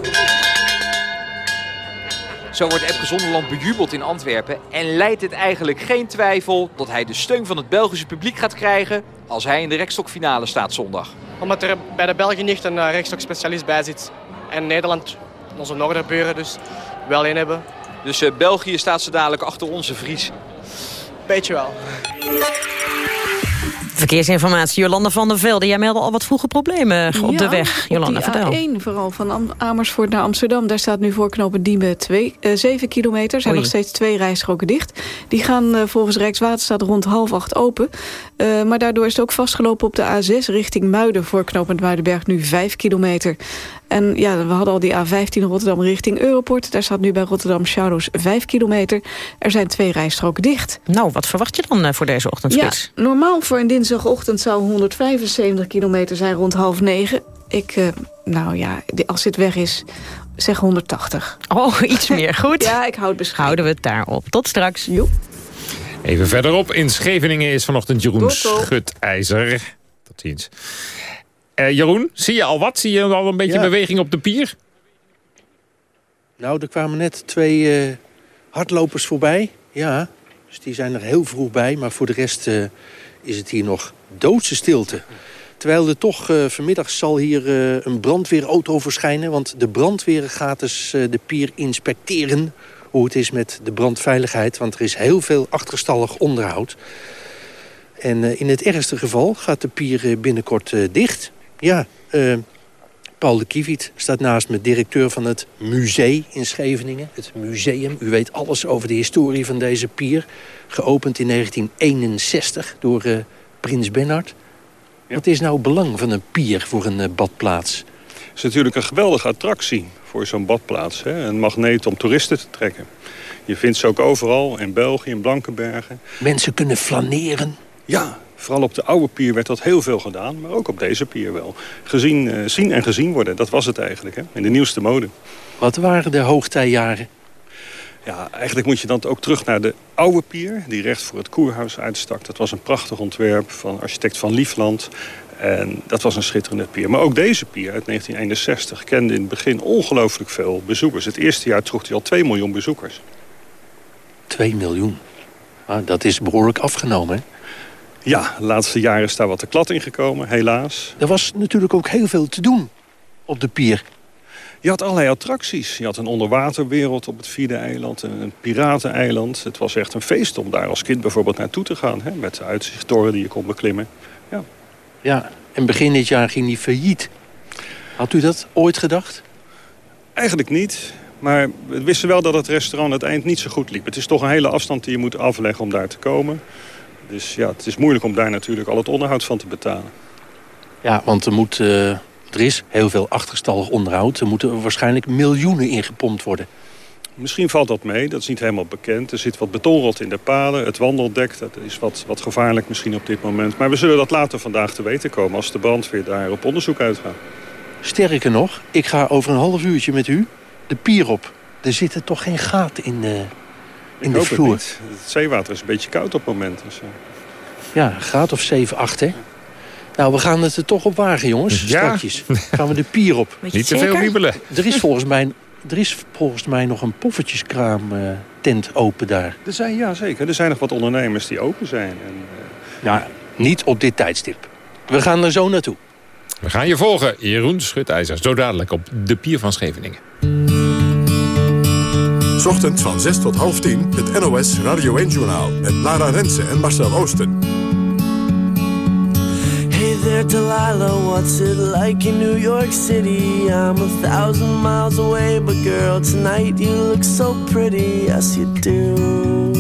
Zo wordt Epke Zonderland bejubeld in Antwerpen en leidt het eigenlijk geen twijfel dat hij de steun van het Belgische publiek gaat krijgen als hij in de rekstokfinale staat zondag. Omdat er bij de Belgen niet een uh, rekstokspecialist bij zit. En Nederland, onze noorderburen dus, wel in hebben. Dus uh, België staat ze dadelijk achter onze Vries? Beetje wel. Verkeersinformatie, Jolanda van der Velde. Jij meldde al wat vroege problemen op de weg. Jolanda, op vertel. A1, vooral van Amersfoort naar Amsterdam. Daar staat nu voor knopen Diemen 2, uh, 7 kilometer. Er zijn nog steeds twee rijstroken dicht. Die gaan uh, volgens Rijkswaterstaat rond half acht open. Uh, maar daardoor is het ook vastgelopen op de A6 richting Muiden... voor knooppunt Muidenberg nu 5 kilometer. En ja, we hadden al die A15 Rotterdam richting Europort. Daar staat nu bij Rotterdam Charloes 5 kilometer. Er zijn twee rijstroken dicht. Nou, wat verwacht je dan voor deze ochtendspits? Ja, normaal voor een dinsdagochtend zou 175 kilometer zijn rond half negen. Ik, uh, nou ja, als dit weg is, zeg 180. Oh, iets meer. Goed. ja, ik houd bescheiden. Houden we het daarop. Tot straks. Jo. Even verderop in Scheveningen is vanochtend Jeroen Schutijzer. Tot ziens. Uh, Jeroen, zie je al wat? Zie je al een beetje ja. beweging op de pier? Nou, er kwamen net twee uh, hardlopers voorbij. Ja, dus die zijn er heel vroeg bij. Maar voor de rest uh, is het hier nog doodse stilte. Terwijl er toch vanmiddag zal hier een brandweerauto verschijnen. Want de brandweer gaat dus de pier inspecteren hoe het is met de brandveiligheid. Want er is heel veel achterstallig onderhoud. En in het ergste geval gaat de pier binnenkort dicht. Ja, uh, Paul de Kieviet staat naast me, directeur van het museum in Scheveningen. Het museum, u weet alles over de historie van deze pier. Geopend in 1961 door uh, prins Bernhard. Ja. Wat is nou het belang van een pier voor een uh, badplaats? Het is natuurlijk een geweldige attractie voor zo'n badplaats. Hè? Een magneet om toeristen te trekken. Je vindt ze ook overal, in België, in Blankenbergen. Mensen kunnen flaneren. Ja, Vooral op de oude pier werd dat heel veel gedaan, maar ook op deze pier wel. Gezien, uh, zien en gezien worden, dat was het eigenlijk, hè? in de nieuwste mode. Wat waren de hoogtijjaren? Ja, eigenlijk moet je dan ook terug naar de oude pier... die recht voor het koerhuis uitstak. Dat was een prachtig ontwerp van architect Van Liefland. En dat was een schitterende pier. Maar ook deze pier uit 1961 kende in het begin ongelooflijk veel bezoekers. Het eerste jaar droeg hij al 2 miljoen bezoekers. 2 miljoen? Ah, dat is behoorlijk afgenomen, hè? Ja, de laatste jaren is daar wat de klad in gekomen, helaas. Er was natuurlijk ook heel veel te doen op de pier. Je had allerlei attracties. Je had een onderwaterwereld op het vierde eiland, een pirateneiland. Het was echt een feest om daar als kind bijvoorbeeld naartoe te gaan. Hè, met de uitzichttoren die je kon beklimmen. Ja. ja, en begin dit jaar ging die failliet. Had u dat ooit gedacht? Eigenlijk niet. Maar we wisten wel dat het restaurant aan het eind niet zo goed liep. Het is toch een hele afstand die je moet afleggen om daar te komen. Dus ja, het is moeilijk om daar natuurlijk al het onderhoud van te betalen. Ja, want er, moet, uh, er is heel veel achterstallig onderhoud. Er moeten waarschijnlijk miljoenen ingepompt worden. Misschien valt dat mee, dat is niet helemaal bekend. Er zit wat betonrot in de paden, het wandeldek, dat is wat, wat gevaarlijk misschien op dit moment. Maar we zullen dat later vandaag te weten komen als de brandweer daar op onderzoek uitgaat. Sterker nog, ik ga over een half uurtje met u de pier op. Er zitten toch geen gaten in de, in de vloer? Het, het, zeewater is een beetje koud op het moment. Dus, uh... Ja, een graad of 7, 8 hè? Nou, we gaan het er toch op wagen, jongens. Ja. Strakjes gaan we de pier op. Niet te veel wiebelen. Er is volgens mij, er is volgens mij nog een poffertjeskraam uh, tent open daar. Er zijn, ja, zeker. Er zijn nog wat ondernemers die open zijn. En, uh... Ja, niet op dit tijdstip. We gaan er zo naartoe. We gaan je volgen, Jeroen Schutijzer. Zo dadelijk op de pier van Scheveningen. Ochtends van 6 tot half 10 het NOS Radio 1-journaal met Lara Rensen en Marcel Oosten. Hey there Delilah, what's it like in New York City? I'm a thousand miles away, but girl, tonight you look so pretty, yes you do.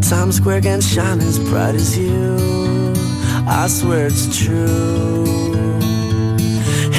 Times Square can shine as bright as you. I swear it's true.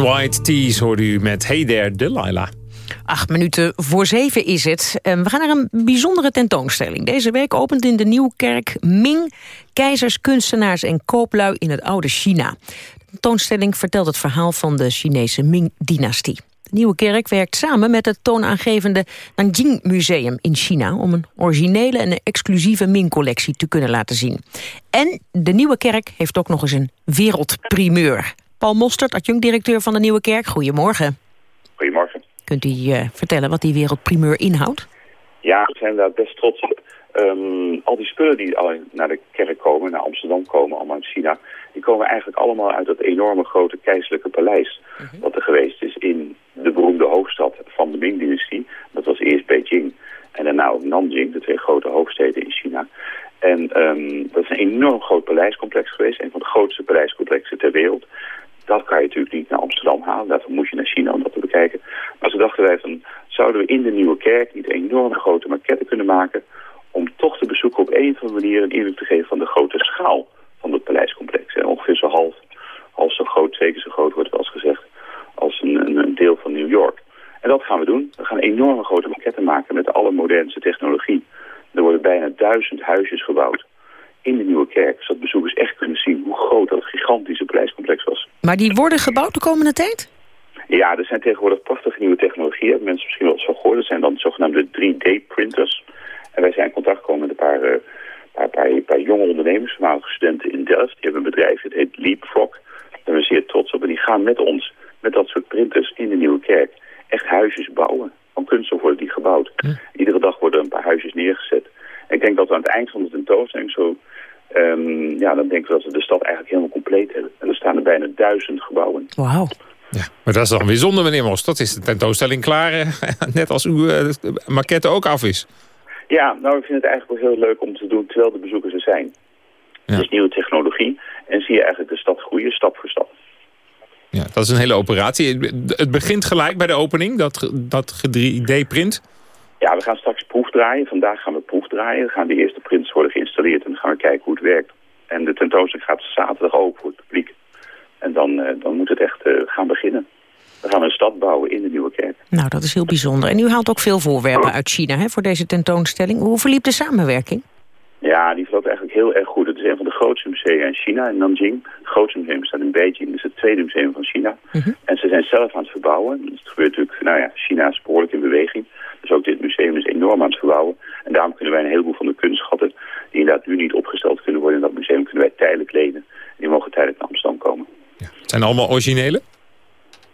White Tees hoorde u met Hey There Delilah. Acht minuten voor zeven is het. Eh, We gaan naar een bijzondere tentoonstelling. Deze week opent in de Nieuwkerk Ming... keizers, kunstenaars en kooplui in het oude China. De tentoonstelling vertelt het verhaal van de Chinese Ming-dynastie. De Nieuwe Kerk werkt samen met het toonaangevende Nanjing Museum in China... om een originele en exclusieve Ming-collectie te kunnen laten zien. En de Nieuwe Kerk heeft ook nog eens een wereldprimeur. Paul Mostert, adjunct-directeur van de Nieuwe Kerk, goedemorgen. Goedemorgen. Kunt u eh, vertellen wat die wereldprimeur inhoudt? Ja, we zijn daar best trots op. Ehm, al die spullen die al naar de kerk komen, naar Amsterdam komen, allemaal uit China... die komen eigenlijk allemaal uit dat enorme grote keizerlijke paleis... wat er geweest is in de beroemde hoofdstad van de Ming-dynastie. Dat was eerst Beijing en daarna ook Nanjing, de twee grote hoofdsteden in China. En ehm, dat is een enorm groot paleiscomplex geweest. Een van de grootste paleiscomplexen ter wereld. Dat kan je natuurlijk niet naar Amsterdam halen. Daarvoor moet je naar China om dat te bekijken. Maar zo dachten wij van, zouden we in de Nieuwe Kerk niet enorm grote maquetten kunnen maken... om toch te bezoeken op een of andere manier een indruk te geven van de grote schaal van het paleiscomplex. En ongeveer zo half, half zo groot, twee keer zo groot wordt wel eens gezegd, als een, een, een deel van New York. En dat gaan we doen. We gaan enorme grote maquetten maken met de allermodernste technologie. Er worden bijna duizend huisjes gebouwd in de Nieuwe Kerk. Zodat bezoekers echt kunnen zien hoe groot dat gigantische paleiscomplex was. Maar die worden gebouwd de komende tijd? Ja, er zijn tegenwoordig prachtige nieuwe technologieën. Hebben mensen misschien wel eens van gehoord. Dat zijn dan de zogenaamde 3D-printers. En wij zijn in contact gekomen met een paar, uh, paar, paar, paar, jonge ondernemers, voormalige studenten in Delft. Die hebben een bedrijf, het heet Leapfrog. Daar zijn we zeer trots op. En die gaan met ons, met dat soort printers in de Nieuwe Kerk, echt huisjes bouwen. Van kunststof worden die gebouwd. Iedere dag worden een paar huisjes neergezet. Ik denk dat we aan het eind van de tentoonstelling zo... Um, ja, dan denken we dat we de stad eigenlijk helemaal compleet hebben. En er staan er bijna duizend gebouwen. Wauw. Ja, maar dat is dan weer zonde, meneer Mos. Dat is de tentoonstelling klaar, net als uw uh, maquette ook af is. Ja, nou, ik vind het eigenlijk wel heel leuk om te doen terwijl de bezoekers er zijn. Ja. Het is nieuwe technologie en zie je eigenlijk de stad groeien, stap voor stap. Ja, dat is een hele operatie. Het begint gelijk bij de opening, dat, dat 3D-print? Ja, we gaan straks proefdraaien. Vandaag gaan we proefdraaien. Dan gaan de eerste prints worden geïnstalleerd en dan gaan we kijken hoe het werkt. En de tentoonstelling gaat zaterdag open voor het publiek. En dan, uh, dan moet het echt uh, gaan beginnen. We gaan een stad bouwen in de Nieuwe Kerk. Nou, dat is heel bijzonder. En u haalt ook veel voorwerpen uit China hè, voor deze tentoonstelling. Hoe verliep de samenwerking? Ja, die verloopt eigenlijk heel erg goed. Het is een van de grootste musea in China, in Nanjing. Het grootste museum staat in Beijing. Het is het tweede museum van China. -hmm. En ze zijn zelf aan het verbouwen. Het gebeurt natuurlijk, nou ja, China is behoorlijk in beweging. Dus ook dit museum is enorm aan het verbouwen. En daarom kunnen wij een heleboel van de kunstschatten... die inderdaad nu niet opgesteld kunnen worden in dat museum... kunnen wij tijdelijk lenen. En die mogen tijdelijk naar Amsterdam komen. Ja. Zijn allemaal originele?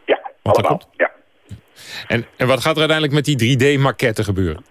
Ja, wat allemaal. Ja. En, en wat gaat er uiteindelijk met die 3D-maquette gebeuren?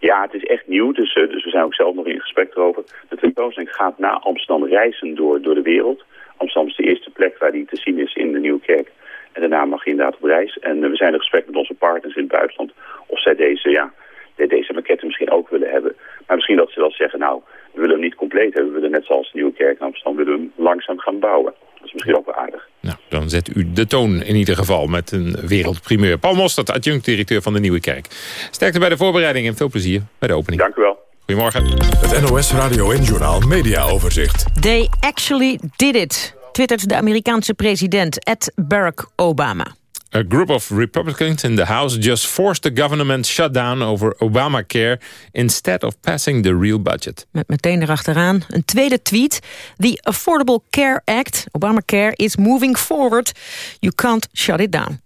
Ja, het is echt nieuw, dus, uh, dus zijn ook zelf nog in gesprek erover. De tentoonstelling gaat naar Amsterdam reizen door, door de wereld. Amsterdam is de eerste plek waar die te zien is in de Nieuwe Kerk. En daarna mag je inderdaad op reis. En uh, we zijn in gesprek met onze partners in het buitenland... of zij deze, ja, deze maquette misschien ook willen hebben. Maar misschien dat ze wel zeggen, nou, we willen hem niet compleet hebben. We willen net zoals de Nieuwe Kerk in Amsterdam willen we hem langzaam gaan bouwen. Dat is misschien ook wel aardig. Nou, dan zet u de toon in ieder geval met een wereldprimeur. Paul Mostert, adjunct-directeur van de Nieuwe Kerk. Sterkte bij de voorbereiding en veel plezier bij de opening. Dank u wel. Goedemorgen. Het NOS Radio en Journaal Media Overzicht. They actually did it, twittert de Amerikaanse president Ed Barack Obama. A group of Republicans in the House just forced the government shutdown over Obamacare instead of passing the real budget. Met meteen erachteraan een tweede tweet. The Affordable Care Act, Obamacare, is moving forward. You can't shut it down.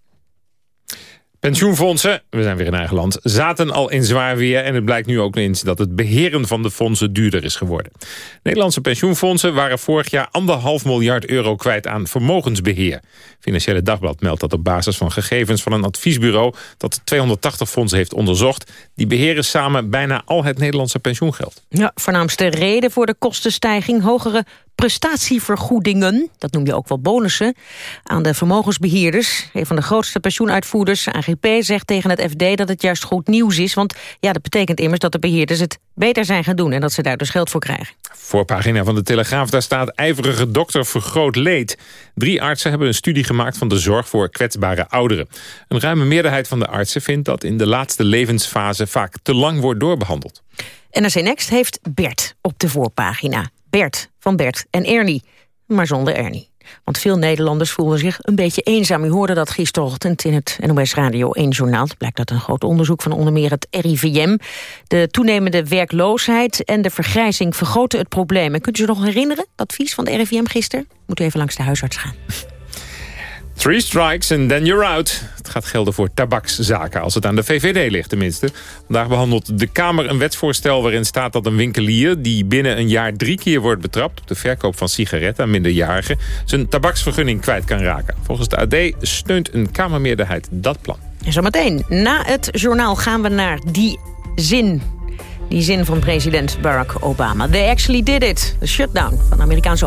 Pensioenfondsen, we zijn weer in eigen land, zaten al in zwaar weer... en het blijkt nu ook eens dat het beheren van de fondsen duurder is geworden. Nederlandse pensioenfondsen waren vorig jaar anderhalf miljard euro kwijt aan vermogensbeheer. Financiële Dagblad meldt dat op basis van gegevens van een adviesbureau... dat 280 fondsen heeft onderzocht. Die beheren samen bijna al het Nederlandse pensioengeld. Ja, voornaamste reden voor de kostenstijging... hogere prestatievergoedingen, dat noem je ook wel bonussen, aan de vermogensbeheerders. Een van de grootste pensioenuitvoerders, AGP, zegt tegen het FD dat het juist goed nieuws is. Want ja, dat betekent immers dat de beheerders het beter zijn gaan doen en dat ze daar dus geld voor krijgen. Voorpagina van de Telegraaf, daar staat ijverige dokter vergroot leed. Drie artsen hebben een studie gemaakt van de zorg voor kwetsbare ouderen. Een ruime meerderheid van de artsen vindt dat in de laatste levensfase vaak te lang wordt doorbehandeld. NRC Next heeft Bert op de voorpagina. Bert van Bert en Ernie, maar zonder Ernie. Want veel Nederlanders voelen zich een beetje eenzaam. U hoorde dat gisterochtend in het NOS Radio 1 Journaal. Het blijkt uit een groot onderzoek van onder meer het RIVM. De toenemende werkloosheid en de vergrijzing vergroten het probleem. En kunt u zich nog herinneren, dat advies van de RIVM gisteren? Moet u even langs de huisarts gaan. Three strikes and then you're out. Het gaat gelden voor tabakszaken, als het aan de VVD ligt tenminste. Vandaag behandelt de Kamer een wetsvoorstel waarin staat dat een winkelier... die binnen een jaar drie keer wordt betrapt op de verkoop van sigaretten aan minderjarigen... zijn tabaksvergunning kwijt kan raken. Volgens de AD steunt een Kamermeerderheid dat plan. En zometeen, na het journaal gaan we naar die zin die zin van president Barack Obama. They actually did it. De shutdown van de Amerikaanse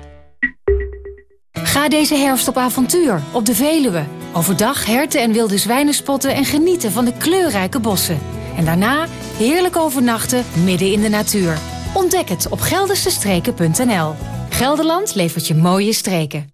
Ga deze herfst op avontuur op de Veluwe. Overdag herten en wilde zwijnen spotten en genieten van de kleurrijke bossen. En daarna heerlijk overnachten midden in de natuur. Ontdek het op geldersestreken.nl. Gelderland levert je mooie streken.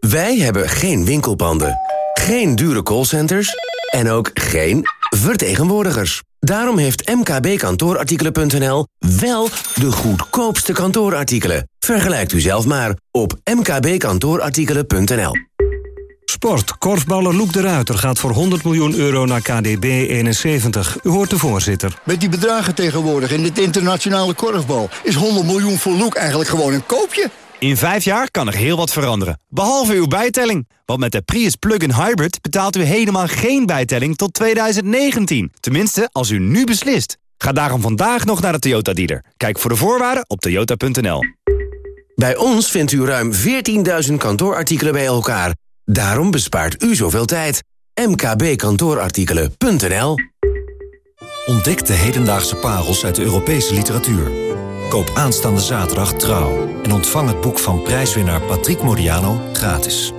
Wij hebben geen winkelpanden, geen dure callcenters en ook geen vertegenwoordigers. Daarom heeft mkbkantoorartikelen.nl wel de goedkoopste kantoorartikelen. Vergelijkt u zelf maar op mkbkantoorartikelen.nl. Sport. Korfballer Loek de Ruiter gaat voor 100 miljoen euro naar KDB 71. U hoort de voorzitter. Met die bedragen tegenwoordig in dit internationale korfbal... is 100 miljoen voor Loek eigenlijk gewoon een koopje? In vijf jaar kan er heel wat veranderen. Behalve uw bijtelling. Want met de Prius Plug-in Hybrid betaalt u helemaal geen bijtelling tot 2019. Tenminste, als u nu beslist. Ga daarom vandaag nog naar de Toyota dealer. Kijk voor de voorwaarden op toyota.nl. Bij ons vindt u ruim 14.000 kantoorartikelen bij elkaar. Daarom bespaart u zoveel tijd. mkbkantoorartikelen.nl Ontdek de hedendaagse parels uit de Europese literatuur. Koop aanstaande zaterdag Trouw en ontvang het boek van prijswinnaar Patrick Modiano gratis.